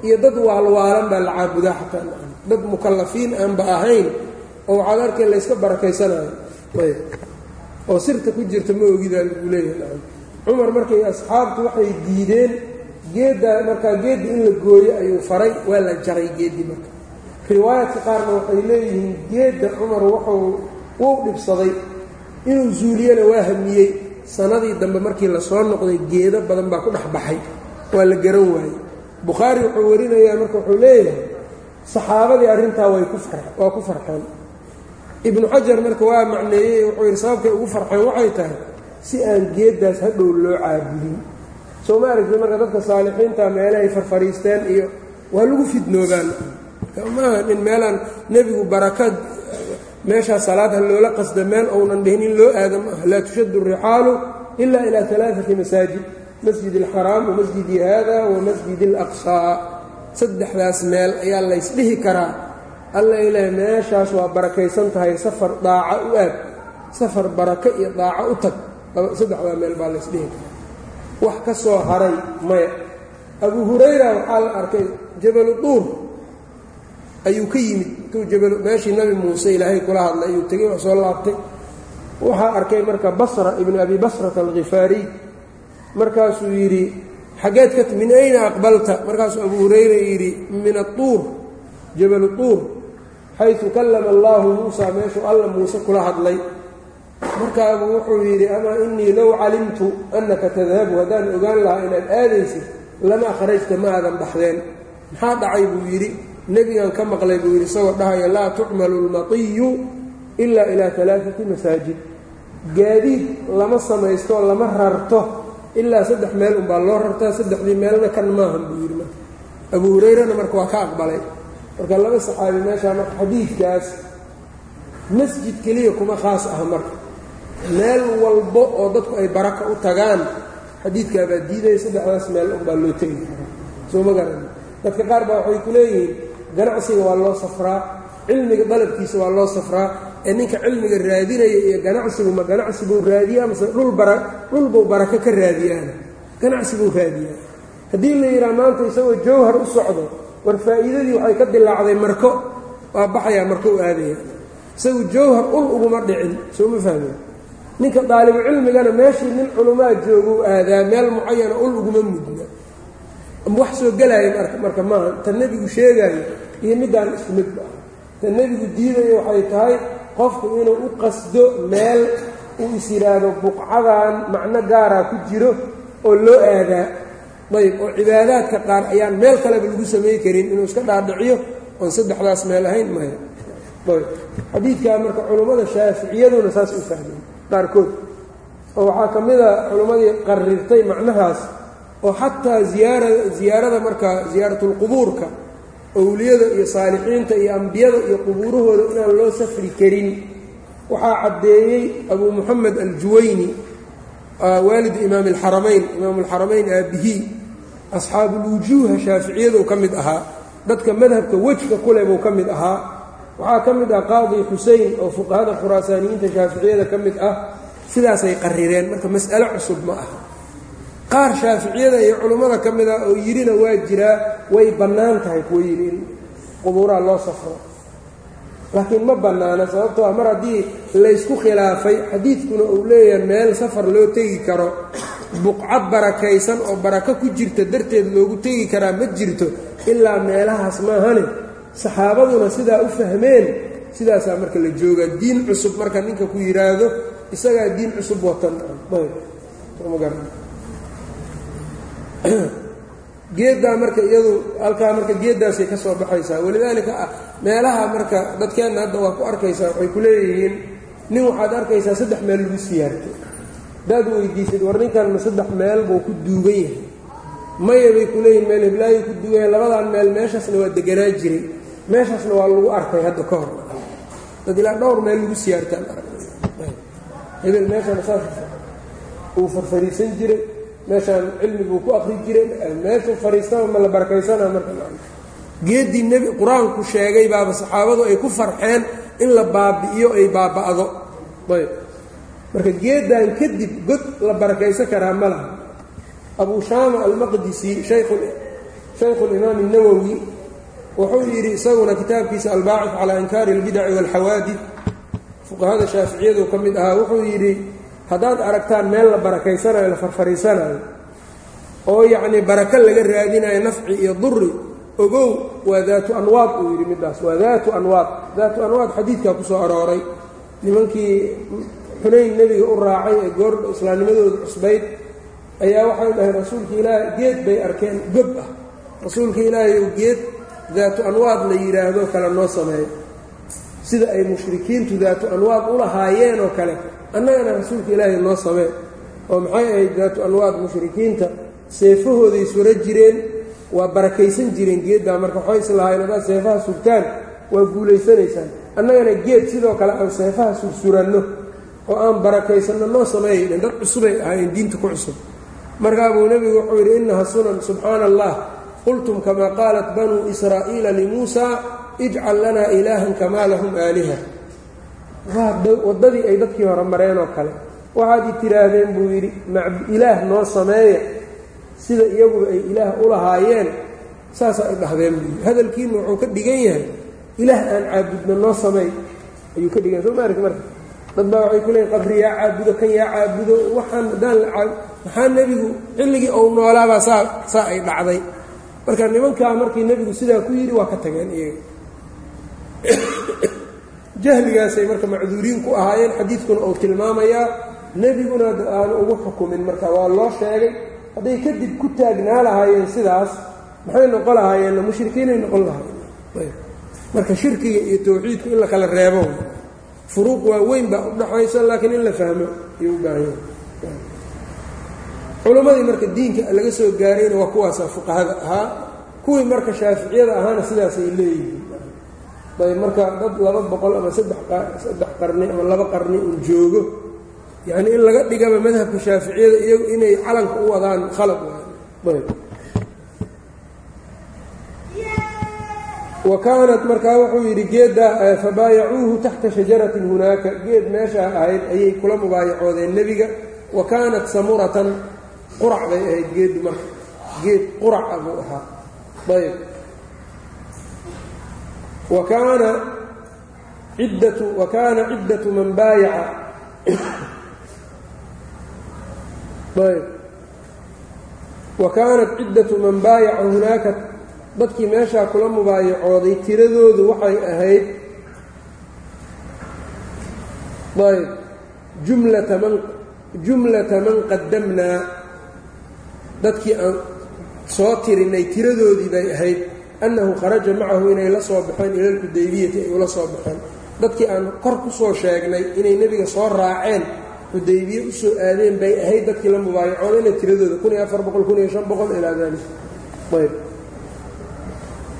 iyo dad waalwaalan baa la caabudaa xataa dad mukallafiin aanba ahayn oo waxaad arkay layska barakaysanayo. Oo sirta ku jirta ma ogidaa lagu leeyahay. Cumar markay asxaabtu waxay diideen geeddaa markaa geeddii in la gooyo ayuu faray waa la jaray geeddii marka riwaayaadka qaarna waxay leeyihiin geedda cumar wuxuu wuu dhibsaday inuu zuuliyana waa hamiyey. Sanadii dambe markii la soo noqday geedo badan baa ku dhex baxay. Waa la garan waayey. Bukhaari wuxuu warinayaa marka wuxuu leeyahay saxaabadii arrintaa way ku waa ku farxeen. Ibnu xajar marka waa macneeyey wuxuu yidhi sababkay ugu farxeen waxay tahay si aan geeddaas hadhow loo caabudin. Soo ma aragti marka dadka saalixiinta meelahay farfariisteen iyo waa lagu fidnoobaan maaha in meelaan nebigu barakad meeshaa salaad loola qasda meel ounan dhihin in loo aada maaha. Laa tushaddu rixaalu ila ilaa alaaati masaajid. Masjid alxaraam wa masjidi haada wa masjid saddexdaas meel ayaa laysdhihi karaa. Alla ilaahay meeshaas waa barakaysan tahay safar daaca u aad. Safar barako iyo daaco u tag. Saddexdaa meel baa laysdhihi karaa. Wax ka soo haray maya. Abu hurayra waxaa la arkay jabalu duur ayuu ka yimid. Meeshii nabi muuse ilaahay kula hadlay ayuu tegey waa soo laabtay. Waxaa arkay marka basra ibnu abi basrata alkhifaariy markaasuu yidhi xaggeed ka min ayna aqbalta. Markaasuu abu hurayra yidhi min atuur jabalu tuur xaysu kallama allaahu muusa meeshuu alla muuse kula hadlay. Markaabuu wuxuu yidhi amaa innii low calimtu annaka tadhabu haddaan ogaan lahaa inaad aadaysid lama kharajta ma aadan baxdeen. Maxaa dhacay buu yidhi nebigan ka maqlay buu yidhi isagoo dhahaya laa tucmalu lmatiyu ilaa ilaa alaaati masaajid. Gaadiid lama samaysto lama rarto ilaa saddex meel unbaa loo rartaa saddexdii meelna kan maahan buu yidhi marka. Abuu hurayrana marka waa ka aqbalay. Marka laba saxaabi meeshaa marka xadiidkaas masjid keliya kuma khaas ah marka meel walbo oo dadku ay baraka u tagaan xadiidkaabaa diidaya saddexdaas meel unbaa loo tegi karaa. Soo ma garan. Dadka qaar baa waxay ku leeyihiin ganacsiga waa loo safraa cilmiga dalabkiisa waa loo safraa ee ninka cilmiga raadinaya iyo ganacsigu ma ganacsi buu raadiyaa mase dhulbuu barako ka raadiyaana? Ganacsi buu raadiyaa. Haddii la yidhaha maanta isagoo jawhar u socdo war faa'iidadii waxay ka dilaacday marko waa baxayaa marko u aadaya. Isagu jawhar ul uguma dhicin soo ma fahmeen ninka daalibu cilmigana meeshii nin culumaa jooguu aadaa meel mucayana ul uguma mudna wax soo gelaayo marka maaha ta nebigu sheegaayo iyo middaan isku midba ta nebigu diidayo waxay tahay qofku inuu u qasdo meel uu is yidhaahdo buqcadan macno gaaraa ku jiro oo loo aadaa. Ayb oo cibaadaadka qaar ayaan meel kaleba lagu samay karin inuu iska dhaadhiciyo oon saddexdaas meel ahayn maya ayb xadiidkaa marka culummada shaaficiyaduna saas u fahmeen qaarkood. Oo waxaa ka mid a culummadii qarirtay macnahaas oo xataa ziyaara ziyaarada marka ziyaaratulqubuurka owliyada iyo saalixiinta iyo ambiyada iyo qubuurahooda inaan loo safri karin. Waxaa caddeeyey abuu moxamed aljuwayni waalidu imaami alxaramayn imaamu alxaramayn aabihii asxaabulwujuuha shaaficiyadu ka mid ahaa dadka madhabka wejka kule buu ka mid ahaa. Waxaa ka mid ah qaadi xusein oo fuqahada khuraasaaniyiinta shaaficiyada ka mid ah sidaasay qarireen. Marka mas'alo cusub ma aha qaar shaaficiyada iyo culummada ka mid ah oo yidhina waa jiraa way bannaan tahay kuwa yidhi in qubuuraha loo safro. Laakiin ma bannaana sababtoo ah mar haddii laysku khilaafay xadiidkuna uu leeyahay meel safar loo tegi karo buqcad barakaysan oo barako ku jirta darteed loogu tegi karaa ma jirto ilaa meelahaas maahane. Saxaabaduna sidaa u fahmeen sidaasaa marka la joogaa. Diin cusub marka ninka ku yidhaahdo isagaa diin cusub watan geeddaa marka iyadu halkaa marka geeddaasay ka soo baxaysaa. Walidaalika meelaha marka dadkeenna hadda waa ku arkaysaa waxay ku leeyihiin nin waxaad arkaysaa saddex meel lagu siyaartay. Hadaad weydiisad war ninkan saddex meel buu ku duugan yahay? Maya bay ku leeyihiin meel hiblaayu ku duugan yahay. Labadan meel meeshaasna waa deganaa jiray. Meeshaasna waa lagu arkay hadda ka hor. Dad ilaa dhowr meel lagu siyaartaan hebel meeshaan saas. Uu farfariisan jiray meeshaan cilmi buu ku akri jiray meesha fariistaba ma la barakaysanaa marka geeddii nebi qur-aanku sheegay baaba saxaabadu ay ku farxeen in la baabi'iyo ay baaba'do ayb marka geeddan kadib god la barakaysan karaa ma laha abu shaama almaqdisi shaykhu limaam الnawowi wuxuu yidhi isaguna kitaabkiisa albaacif calaa inkaari اlbidaci wاlxawaadid fuqahada shaaficiyadu ka mid ahaa wuxuu yidhi haddaad aragtaan meel la barakaysanayo la farfariisanayo oo yacnii barako laga raadinayo nafci iyo duri ogow waa daatu anwaad uu yidhi middaas. Waa daatu anwaad. Daatu anwaad xadiidkaa ku soo arooray. Nimankii xunayn nebiga u raacay ee goor islaamnimadooda cusbayd ayaa waxay dhaheen rasuulka ilaahay geed bay arkeen gob ah. Rasuulka ilaahay ou geed daatu anwaad la yidhaahdo kale noo sameeyo sida ay mushrikiintu daatu anwaad u lahaayeen oo kale annagana rasuulka ilaahay noo samee oo maxay ahayd daatu anwaad mushrikiinta seefahooday sura jireen waa barakaysan jireen geeddaa marka waxay islahaayeen haddaad seefaha surtaan waa guulaysanaysaan annagana geed sidoo kale aan seefaha sursuranno oo aan barakaysanno noo sameeyaydhen dad cusubay ahaayeen diinta ku cusub. Markaa buu nebigu wuxuu yidhi innaha sunan subxaana allah qultum kamaa qaalat banuu israa'iila limuusaa ijcal lanaa ilaahan kamaa lahum aaliha waddadii ay dadkii hore mareen oo kale. Waxaad i tidhaahdeen buu yidhi ilaah noo sameeya sida iyaguba ay ilaah u lahaayeen saasaa ay dhahdeen buu yidhi. Hadalkiina wuxuu ka dhigan yahay ilaah aan caabudno noo sameey. Ayuu ka dhigan soo maaragti marka? Dad baa waxay ku leeyiin qabri yaa caabudo kan yaa caabudo waxaan haddaan la caab maxaa nebigu xilligii ou noolaabaa saa saa ay dhacday. Marka nimankaa markii nebigu sidaa ku yidhi waa ka tageen iyaga jahligaasay marka macduuriin ku ahaayeen xadiidkuna uu tilmaamayaa nebiguna aanu ugu xukumin. Marka waa loo sheegay hadday kadib ku taagnaa lahaayeen sidaas maxay noqon lahaayeenna? Mushrikiinay noqon lahaayeen. Marka shirkiga iyo towxiidku in la kala reebo furuuq waa weyn baa udhaxaysa laakiin in la fahmo ayuu u baahan yahay. Culimmadii marka diinka laga soo gaarayna waa kuwaasa fuqahada ahaa. Kuwii marka shaaficiyada ahaana sidaasay leeyihiin ayb marka dad laba boqol ama saddex qarni ama laba qarni uu joogo yacnii in laga dhigaba madhabka shaaficiyada iyagu inay calanka u wadaan khalad ayb wa kaanat markaa wuxuu yidhi geeddaa fabaayacuuhu taxta shajaratin hunaaka. Geed meeshaa ahayd ayay kula mubaayacoodeen nebiga. Wa kaanat samuratan qurac bay ahayd geeddu marka. Geed quraca buu ahaa. Ayb wa kaana ciddatu man baayaca. Ayb. Wa kaanat ciddatu man baayaca hunaaka dadkii meeshaa kula mubaayacooday tiradoodu waxay ahayd ayb jumlata man jumlata man qadamnaa dadkii aan soo tirinay tiradoodii bay ahayd annahu kharaja macahu inay la soo baxeen ila alxudaybiyati ay ula soo baxeen. Dadkii aan kor ku soo sheegnay inay nebiga soo raaceen xudaybiye u soo aadeen bay ahayd dadkii la mubaayacoodayna tiradooda ilaa daalik ayb.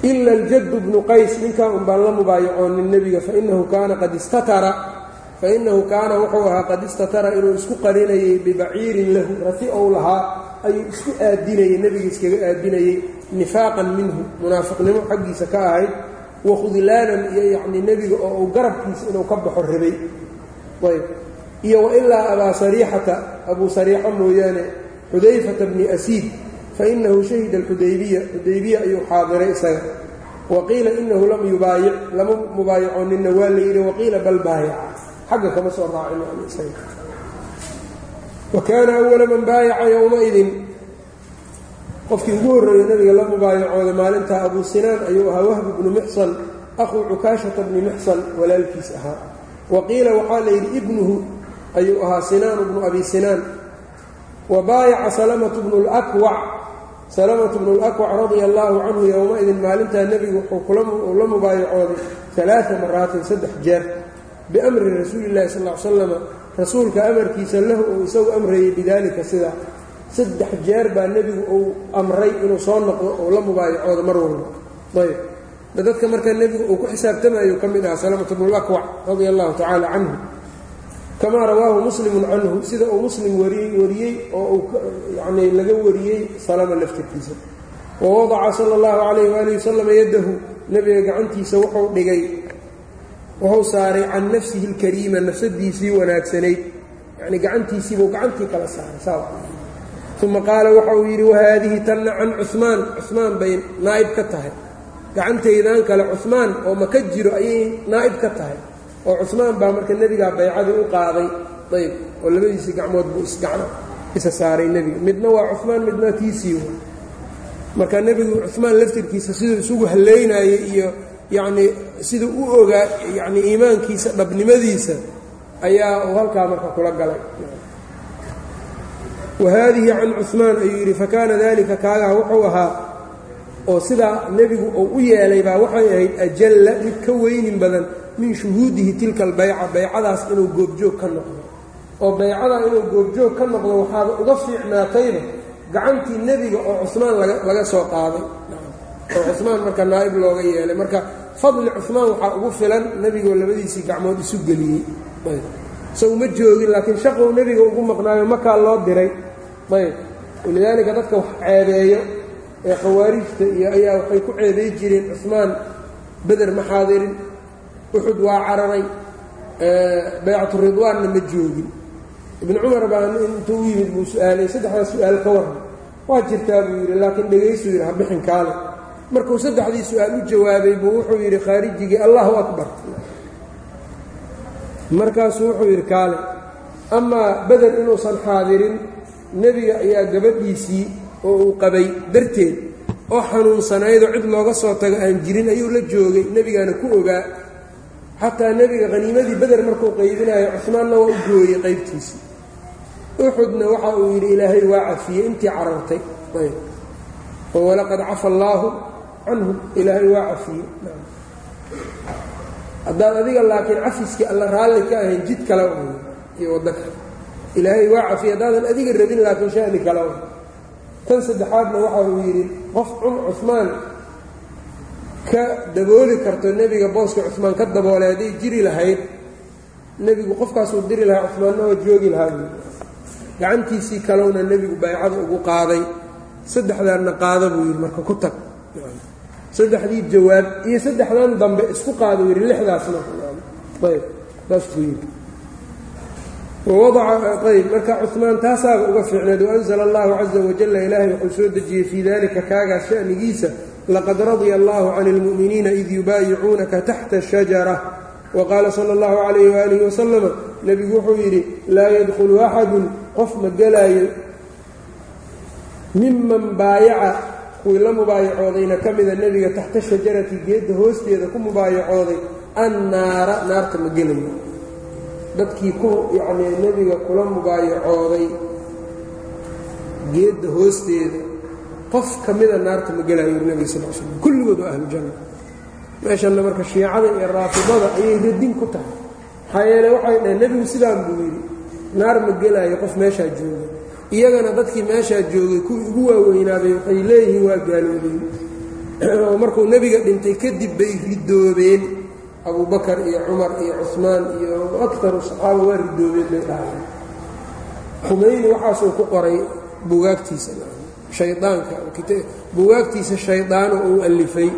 Ila aljaddu bnu qays ninkaa un baan la mubaayacoonin nebiga fainahu kaana qad istatara fainahu kaana wuxuu ahaa qad istatara inuu isku qarinayey bibaciirin lahu rati ou lahaa ayuu isku aadinayey nebiga iskaga aadinayey nifaaqan minhu munaafiqnimo xaggiisa ka ahayd wakhudlaanan iyo yacnii nebiga oo uu garabkiisa inuu ka baxo rabay ayb. Iyo wailaa abaa sariixata abuu sariixa mooyaane xudayfata bni asiid fainahu shahida alxudaybiya xudaybiya ayuu xaadiray isaga. Waqiila inahu lam yubaayic lama mubaayacoonina waa la yidhi waqiila bal baayaca xagga kama soo raacin isaga. Wa kaana awala man baayaca yowmaidin qofkii ugu horreeyey nabiga la mubaayacooday maalintaa abuu sinaan ayuu ahaa wahb bnu mixsan akhuu cukaashata bni mixsan walaalkiis ahaa. Wa qiila waxaa la yidhi ibnuhu ayuu ahaa sinaanu bnu abi sinaan. Wa baayaca salamatu bnu lkwac salamatu bnu lakwac radia allaahu canhu yowma-idin maalintaa nebigu wuxuu la mubaayacooday alaaa maraatin saddex jeer biamri rasuuli llahi sal l slama rasuulka amarkiisa lahu uu isagu amrayey bidaalika sidaa saddex jeer baa nebigu uu amray inuu soo noqdo oo la mubaayacoodo mar walba. Ayb. Dadka markaa nebigu uu ku xisaabtamayo ka mid ahaa salamatu bnu lakwac radia allahu tacaala canhu kamaa rawaahu muslimun canhu sida uu muslim wariyey oo yani laga wariyey salama laftirkiisa. Wa wadaca sala allahu calayh waalihi wasalam yaddahu nebiga gacantiisa wuxuu dhigay wuxuu saaray can nafsihi alkariima nafsadiisii wanaagsanayd. Yani gacantiisiibuu gacantii kala saaray saa uma qaala waxa uu yidhi wahaadihi tanna can cumaan cumaan bay naa'ib ka tahay gacantaydan kale cumaan oo maka jiro ayay naa'ib ka tahay oo cumaan baa marka nebigaa baycadii u qaaday ayb oo labadiisii gacmood buu isgacno isa saaray nebiga midna waa cumaan midna tiisii marka nebigu cumaan laftirkiisa siduu isugu hallaynaayey iyo yacnii siduu u ogaa yacnii iimaankiisa dhabnimadiisa ayaa halkaa marka kula galay wahaadihi can cumaan ayuu yidhi fakaana dalika kaagaa wuxuu ahaa oo sidaa nebigu uu u yeelay baa waxay ahayd ajalla mid ka weynin badan min shuhuudihi tilka albayca baycadaas inuu goobjoog ka noqdo oo baycadaa inuu goobjoog ka noqdo waxaaba uga fiicnaatayba gacantii nebiga oo cusmaan laga soo qaaday oo cusmaan marka naa'ib looga yeelay marka fadli cusmaan waxaa ugu filan nebigoo labadiisii gacmood isu geliyey isagu ma joogin laakiin shaqou nebiga ugu maqnaayo makaa loo diray. Ayb. Walidaalika dadka wax ceebeeyo ee khawaarijta iyo ayaa waxay ku ceebey jireen cusmaan beder ma xaadirin uxud waa cararay baycatu ridwaanna ma joogin. Ibnu cumar baa intuu u yimid buu su'aalay saddexdaas su'aal ka warran. Waa jirtaa buu yidhi laakiin dhegaysuu yidhi habixin kaale. Markuu saddexdii su'aal u jawaabay buu wuxuu yidhi khaarijigii allahu akbar markaasuu wuxuu yidhi kaale amaa beder inuusan xaadirin nebiga ayaa gabadhiisii oo uu qabay darteed oo xanuunsanaydoo cid looga soo tago aan jirin ayuu la joogay nebigaana ku ogaa. Xataa nebiga haniimadii beder markuu qaybinayo cusmaanna waa u gooyey qaybtiisii. Uxudna waxa uu yidhi ilaahay waa cafiyey intii carartay. Oo walaqad cafa allaahu canhum ilaahay waa cafiyey haddaad adiga laakiin cafiskii alla raalli ka ahayn jid kale iyo waddo kale. Ilaahay waa cafiyey haddaadan adiga rabin laakiin shani kale tan saddexaadna waxa uu yidhi qof cun cusmaan ka dabooli karto nebiga booska cusmaan ka daboolay hadday jiri lahayd nebigu qofkaasuu diri lahaa cusmaanna oo joogi lahaa buu gacantiisii kalowna nebigu baycada ugu qaaday saddexdaanna qaada buu yidhi marka ku tag saddexdii jawaab iyo saddexdan dambe isku qaada yidhi lixdaasna. Ayb saas buu yidhi wawadaca ayb marka cumaan taasaaba uga fiicneed waanzla allahu caza wajalla ilaahay wuxuu soo dejiyey fii dalika kaagaas shanigiisa laqad radia allahu can اlmu'miniina id yubaayicuunaka taxta shajara waqaala sala اllahu calayh waalihi wasalama nebigu wuxuu yidhi laa yadkhulu axadun qof ma gelaayo miman baayaca kuwii la mubaayacoodayna ka mida nebiga taxta shajarati geedda hoosteeda ku mubaayacooday annaara naarta ma gelayo dadkii ku yacnii nebiga kula mubaayacooday geedda hoosteeda qof ka mida naarta ma gelayo nebiga sal slam kulligood waa ahlujanna meeshanna marka shiicada iyo raafidada ayay radin ku tahay. Maxaa yeele waxay dhaheen nebigu sidaan buu yidhi naar ma gelaayo qof meeshaa joogay iyagana dadkii meeshaa joogay kuwii ugu waaweynaabay waxay leeyihiin waa gaaloobeen oo markuu nebiga dhintay kadib bay ridoobeen. Abubakar iyo cumar iyo cusmaan iyo akaru saxaaba waa ridoobeed bay dhahayen khumeyni waxaasuu ku qoray bugaagtiisa. Shaydaanka bugaagtiisa shaydaano uu alifay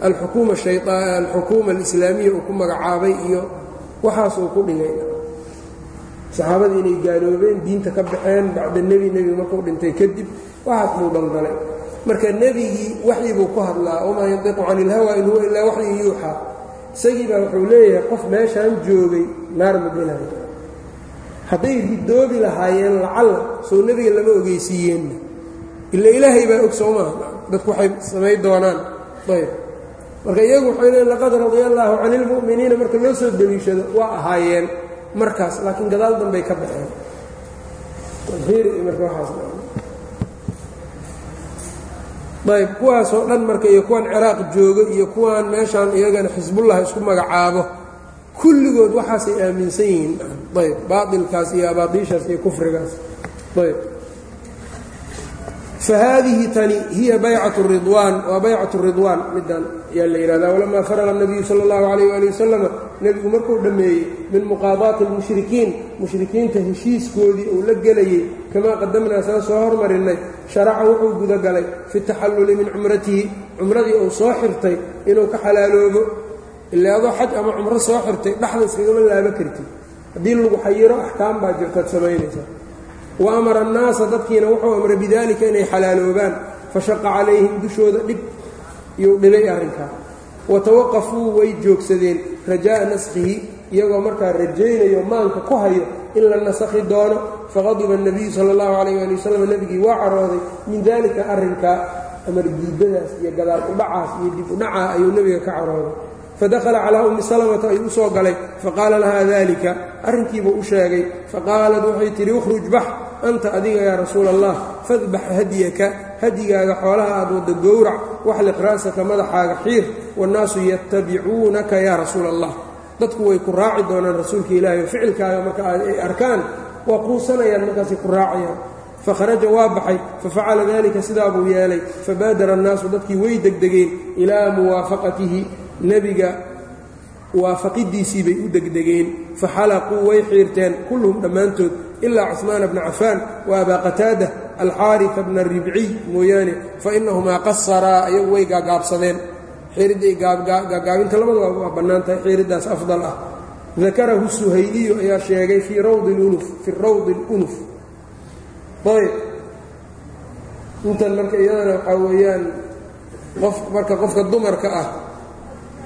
alxukuuma alislaamiya uu ku magacaabay iyo waxaasuu ku dhigay saxaabadii inay gaaloobeen diinta ka baxeen bacda nebi nebiga markuu dhintay kadib waxaas buu daldalay. Marka nebigii waxyi buu ku hadlaa wamaa yantiqu cani ilhawa in huwa ilaa waxyin yuuxaa isagii baa wuxuu leeyahay qof meeshaan joogay naar ma gelayo hadday ridoobi lahaayeen lacalla soo nebiga lama ogeysiiyeenna ila ilaahay baa og soo maaha dadku waxay samay doonaan. Ayb. Marka iyagu waxay leeyiin laqad radia allaahu cani ilmu'miniina marka loo soo deliishado waa ahaayeen markaas laakiin gadaal dambay ka baxeen. Ayb kuwaasoo dhan marka iyo kuwan ciraaq joogo iyo kuwan meeshaan iyagana xisbullah isku magacaabo kulligood waxaasay aaminsan yihiin. Ayb baailkaas iyo abaadiishaas iyo kufrigaas. Ayb fahaadihi tani hiya baycat ridwaan waa baycat ridwaan middan ayaa la yidhahdaa walamaa faraqa nabiyu sala allahu calayh waali wasalama nebigu markuu dhammeeyey min muqaadaati almushrikiin mushrikiinta heshiiskoodii uu la gelayey kamaa qadamnaa saan soo hormarinnay sharaca wuxuu gudagalay fi taxalluli min cumratihi cumradii uu soo xirtay inuu ka xalaaloobo ilaa xaj ama cumro soo xirtay dhexda iskagama laaba kartid haddii lagu xayiro axkaam baa jirtaad samaynaysaa wa amara annaasa dadkiina wuxuu amray bidaalika inay xalaaloobaan. Fashaqa calayhim dushooda dhib iyuu dhibay arrinkaa. Wa tawaqafuu way joogsadeen. Rajaa naskhihi iyagoo markaa rajaynayo maanka ku hayo in la nasakhi doono. Faqadiba annabiyu sala allahu calayh ali wasalam nebigii waa carooday. Min daalika arrinkaa amar diidadaas iyo gadaal udhacaas iyo dib udhacaa ayuu nebiga ka carooday. Fadakhala calaa ummi salamata ayuu u soo galay. Faqaala lahaa daalika arrinkiibuu u sheegay. Faqaalad waxay tidhi ukhruj bax anta adiga yaa rasuula allah fadbax hadyaka hadigaaga xoolaha aad wadda gowrac waxliq ra'saka madaxaaga xiir wannaasu yattabicuunaka yaa rasuula allah dadku way ku raaci doonaan rasuulka ilaahi oo ficilkaaga marka ay arkaan waa quusanayaan markaasay ku raacayaan. Fakharaja waa baxay fafacala dalika sidaa buu yeelay fabaadara annaasu dadkii way degdegeen ilaa muwaafaqatihi nebiga waafaqidiisii bay u degdegeen. Faxalaquu way xiirteen. Kulluhum dhammaantood ilaa cusmaana bna cafaan wa abaa qataada alxaarita bna ribciy mooyaane. Fainahumaa qasaraa ayagu way gaagaabsadeen. Xiiridday gaagaabinta labadaba waa bannaan tahay xiiriddaas afdal ah. Dakarahu suhayliyu ayaa sheegay fii rawdi lunuf fi rawdi اlunuf ayb intan marka iyadana waxaa weeyaan qof marka qofka dumarka ah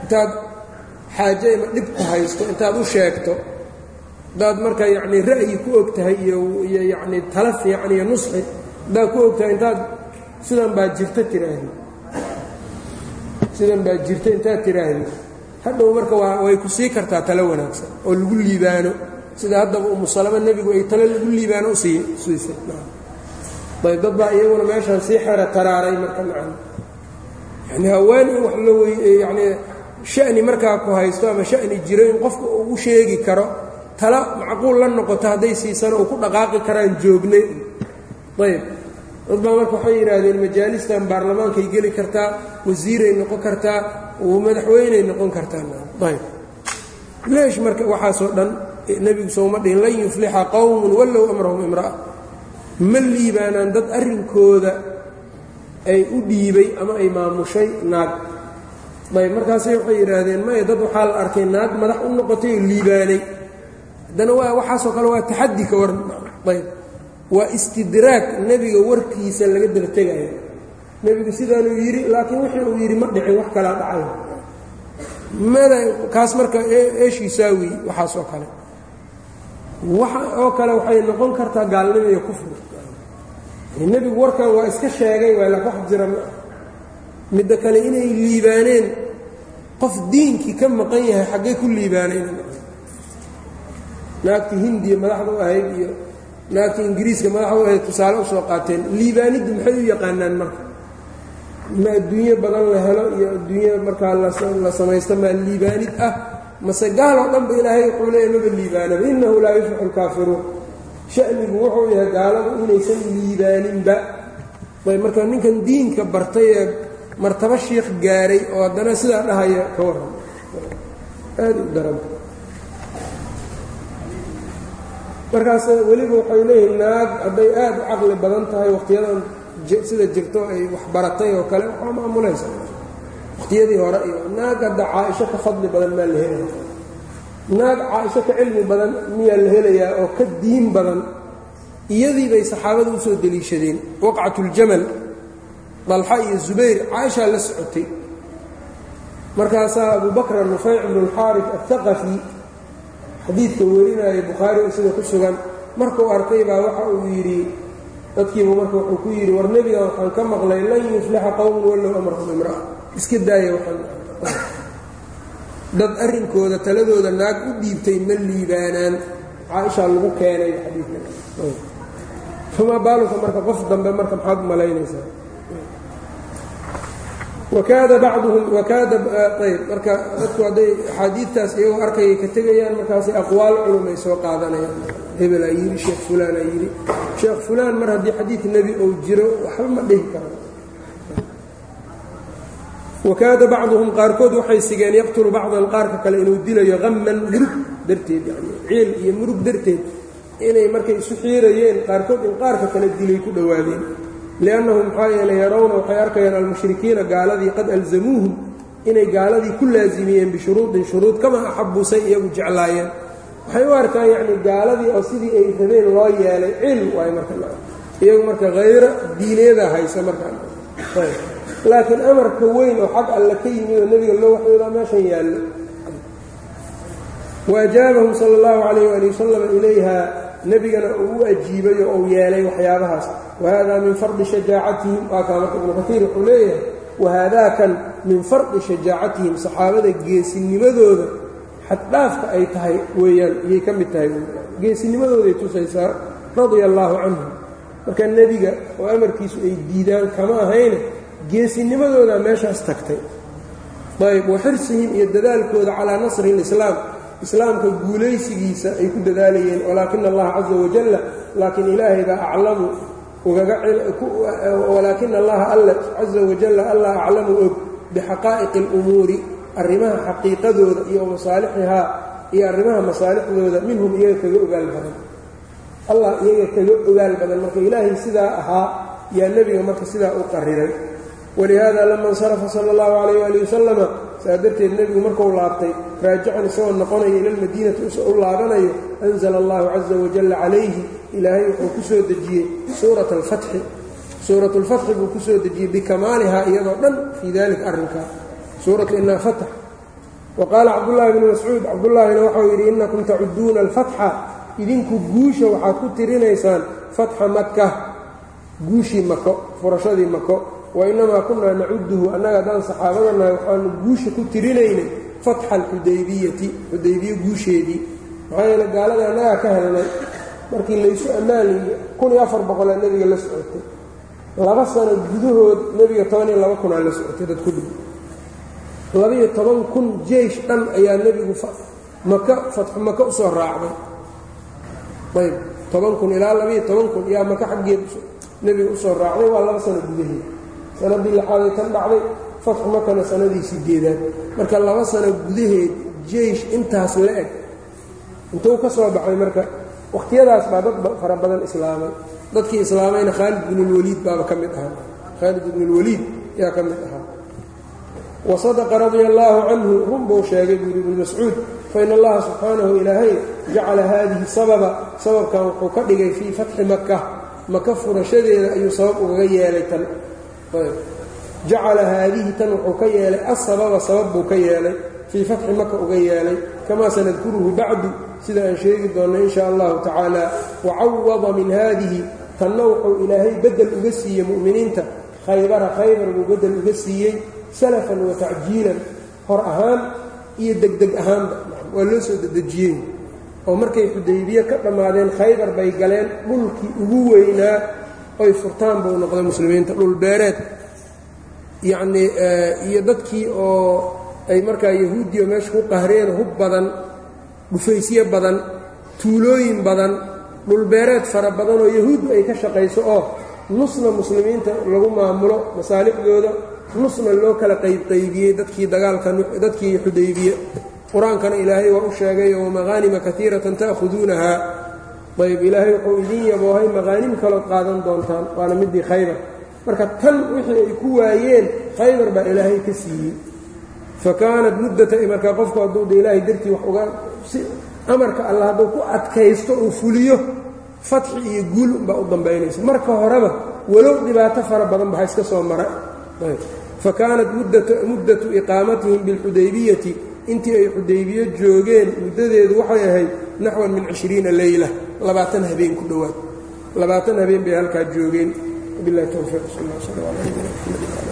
intaad xaaje ima dhib ku haysto intaad u sheegto haddaad marka yacnii ra'yi ku og tahay iyo iyo yacnii tala fiican iyo nusxi haddaad ku og tahay intaad sidan baa jirta tiraahdi. Sidan baa jirta intaad tiraahdi. Hadhow marka way ku sii kartaa talo wanaagsan oo lagu liibaano. Sida haddaba umu salamo nebigu ay talo lagu liibaano u sii siisay. Ayb dad baa iyaguna meeshaan sii xero taraaray marka macan yani haween in wax loo yacnii sha'ni markaa ku haysto ama sha'ni jiro in qofka uu sheegi karo tala macquul la noqoto hadday siisana uu ku dhaqaaqi karaan joognay. Ayb. Dad baa marka waxay yidhaahdeen majaalistan baarlamaankay geli kartaa wasiiray noqon kartaa madaxweyney noqon kartaa. Ayb. Leesh marka waxaasoo dhan nebigu sooma dhihin lan yuflixa qowmun wallow amrahum imra'a. Ma liibaanaan dad arrinkooda ay u dhiibay ama ay maamushay naag ayb markaasay waxay yidhaahdeen maya dad waxaa la arkay naag madax u noqotay oo liibaanay. Haddana waa waxaasoo kale waa taxaddi ka waran ayb waa istidraag nebiga warkiisa laga dabategaya nebigu sidaanuu yidhi laakiin wixii uu yidhi ma dhicin wax kalaa dhacay. Mada kaas marka eeshiisaawi waxaas oo kale. Waxa oo kale waxay noqon kartaa gaalnimo iyo kufri nebigu warkan waa iska sheegay waa lak wax jira. Midda kale inay liibaaneen qof diinkii ka maqan yahay xaggee ku liibaanayn naagtii hindiya madaxda u ahayd iyo naagtii ingiriiska madaxda u ahayd tusaale u soo qaateen liibaaniddu maxay u yaqaanaan marka? Ma adduunyo badan la helo iyo adduunyo markaa la samaysto maa liibaanid ah? Mase gaaloo dhanba ilaahay wuxuu leeya maba liibaanaba. Innahu laa yuflixu lkaafiruun sha'nigu wuxuu yahay gaaladu inaysan liibaaninba. Ayb marka ninkan diinka bartay ee martabo shiikh gaaray oo haddana sidaa dhahaya ka warran. Aada u daranta markaas weliba waxay leeyihiin naag hadday aada u caqli badan tahay wakhtiyadan sida jirto ay wax baratay oo kale waxaa maamulaysa. Wakhtiyadii hore iyo naag hadda caaisho ka fadli badan maa la helaya naag caaisho ka cilmi badan miyaa la helayaa oo ka diin badan. Iyadii bay saxaabada u soo deliishadeen. Waqcatuljamal dalxa iyo zubayr caaishaa la socotay. Markaasaa abu bakra nufayc bnu اlxaarif aلhaqafi xadiidka werinaya bukhaari sida ku sugan markuu arkay baa waxa uu yidhi dadkiibu marka wuxuu ku yidhi war nebiga waxaan ka maqlay lan yuflixa qowmun wallow amrahum imra'a iska daaya dad arrinkooda taladooda naag u dhiibtay ma liibaanaan. Caaishaa lagu keenay xadiidka. Famaa baaluka marka qof dambe marka maxaad malaynaysaa wakaada bacduhum wakaada ayb marka dadku hadday axaadiidtaas iyagoo arkayay ka tegayaan markaasay aqwaal culumay soo qaadanayaan. Hebelaa yidhi sheekh fulaanaa yidhi. Sheekh fulaan mar haddii xadiid nebi ou jiro waxba ma dhihi karo. wakaada bacduhum qaarkood waxay sigeen yaqtulu bacdan qaarka kale inuu dilayo hamman murug darteed yani ciil iyo murug darteed inay markay isu xiirayeen qaarkood in qaarka kale dilay ku dhowaadeen liannahum maxaa yeelay yarawna waxay arkayaan almushrikiina gaaladii qad alzamuuhum inay gaaladii ku laasimiyeen bishuruudin shuruud kama axabuu say iyagu jeclaayeen waxay u arkaan yacni gaaladii oo sidii ay rabeen loo yeelay cil waayo marka iyagu marka hayra diineeda haysa markaa laakiin amarka weyn oo xag alle ka yimid oo nebiga loo waxyoodaa meeshan yaallo wa ajaabahum sala allahu calayh waali wasalam ilayha nebigana uu u ajiibay oo uu yeelay waxyaabahaas. Wahada min fardi shajaacatihim waa kaa marka ibnu katiir wuxuu leeyahay wahaadaakan min fardi shajaacatihim saxaabada geesinimadooda xaddhaafka ay tahay weeyaan iyay ka mid tahay. Geesinimadooday tusaysaa radia allaahu canhum. Marka nebiga oo amarkiisu ay diidaan kama ahayne geesinimadoodaa meeshaas tagtay. Ayb wa xirsihim iyo dadaalkooda calaa nasri lislaam islaamka guulaysigiisa ay ku dadaalayeen walaakina allaha caza wajalla laakiin ilaahay baa aclamu ugaawalaakina allaha alla caza wajalla allah aclamu og bixaqaa'iqi اlumuuri arrimaha xaqiiqadooda iyo masaalixihaa iyo arrimaha masaalixdooda minhum iyaga kaga ogaal badan. Allah iyaga kaga ogaal badan. Marka ilaahay sidaa ahaa yaa nebiga marka sidaa u qariray walihaada lama insarafa sala allahu calayh ali wasalama saa darteed nebigu markuu laabtay raajican isagoo noqonayo ila lmadiinati u laabanayo anzala allahu caza wajalla calayhi ilaahay wuxuu ku soo dejiyey suurata alfatxi suurat lfatxi buu ku soo dejiyey bikamaalihaa iyadoo dhan fii dalika arrinkaa suuratu inaa fatax wa qaala cabdullaahi bnu mascuud cabdullaahina waxau yidhi inakum tacuduuna alfatxa idinku guusha waxaad ku tirinaysaan fatxa maka guushii mako furashadii mako wainamaa kunaa nacuduhu annaga haddaan saxaabadanahay waxaanu guusha ku tirinaynay fatxa alxudaybiyati xudaybiye guusheedii. Maxaa yeele gaalada annagaa ka helnay markii laysu ammaanayey kun iyo afar boqolee nebiga la socotay. Laba sano gudahood nebiga toban iyo laba kunaa la socotay dad ku dhow labaiyo toban kun jeish dhan ayaa nebigu maka fatxu maka u soo raacday. Ayb toban kun ilaa labaiyo toban kun yaa maka xaggeed nebiga u soo raacday waa laba sano gudaheed sanadii lixaaday tan dhacday fatxu makana sanadii sideedaad. Marka laba sano gudaheed jeish intaas la eg. Intuu ka soo baxay marka wakhtiyadaas baa dad fara badan islaamay. Dadkii islaamayna khaalid binulwaliid baaba ka mid ahaa. Khaalid ibnulwaliid yaa ka mid ahaa. Wa sadaqa radia allaahu canhu run buu sheegay buu yidhi ibnu mascuud fain allaha subxaanahu ilaahay jacala haadihi sababa sababkan wuxuu ka dhigay fii fatxi maka maka furashadeeda ayuu sabab ugaga yeelay tan jacala haadihi tan wuxuu ka yeelay asababa sabab buu ka yeelay fii fatxi maka uga yeelay kamaa sanadkuruhu bacdu sida aan sheegi doonno in sha allahu tacaala wacawada min haadihi tanna wuxuu ilaahay beddel uga siiyey mu'miniinta. Khaybara khaybar buu beddel uga siiyey salafan wa tacjiilan hor ahaan iyo degdeg ahaanba. Waa loo soo dedejiyey. Oo markay xudaybiye ka dhammaadeen khaybar bay galeen dhulkii ugu weynaa oy furtaan buu noqday muslimiinta dhul beereed. Yacnii iyo dadkii oo ay markaa yahuudiya meesha ku qahreen hub badan dhufaysyo badan tuulooyin badan dhulbeereed fara badan oo yahuuddu ay ka shaqayso oo nusna muslimiinta lagu maamulo masaalixdooda nusna loo kala qaybqaybiyey dadkii dagaalka dadkii xudaybiye. Qur'aankana ilaahay waa u sheegay wamaqaanima kaiiratan ta'khuduunahaa ayb ilaahay wuxuu idin yaboohay maqaanim kalood qaadan doontaan. Waana midii khaybar. Marka tan wixii ay ku waayeen khaybar baa ilaahay ka siiyey. Fa kaanat muddata markaa qofku hadduu da ilaahay dartii wax si amarka alla hadduu ku adkaysto uu fuliyo fatxi iyo guul unbaa u dambaynaysa. Marka horeba walow dhibaato fara badan baxa iska soo mara fa kaanat muddatu iqaamatihim bilxudaybiyati intii ay xudaybiyo joogeen muddadeedu waxay ahayd naxwan min cishriina leyla labaatan habeen ku dhowaad. Labaatan habeen bay halkaa joogeen. Wabilahi towfiiq sal sl ala nabina mxamed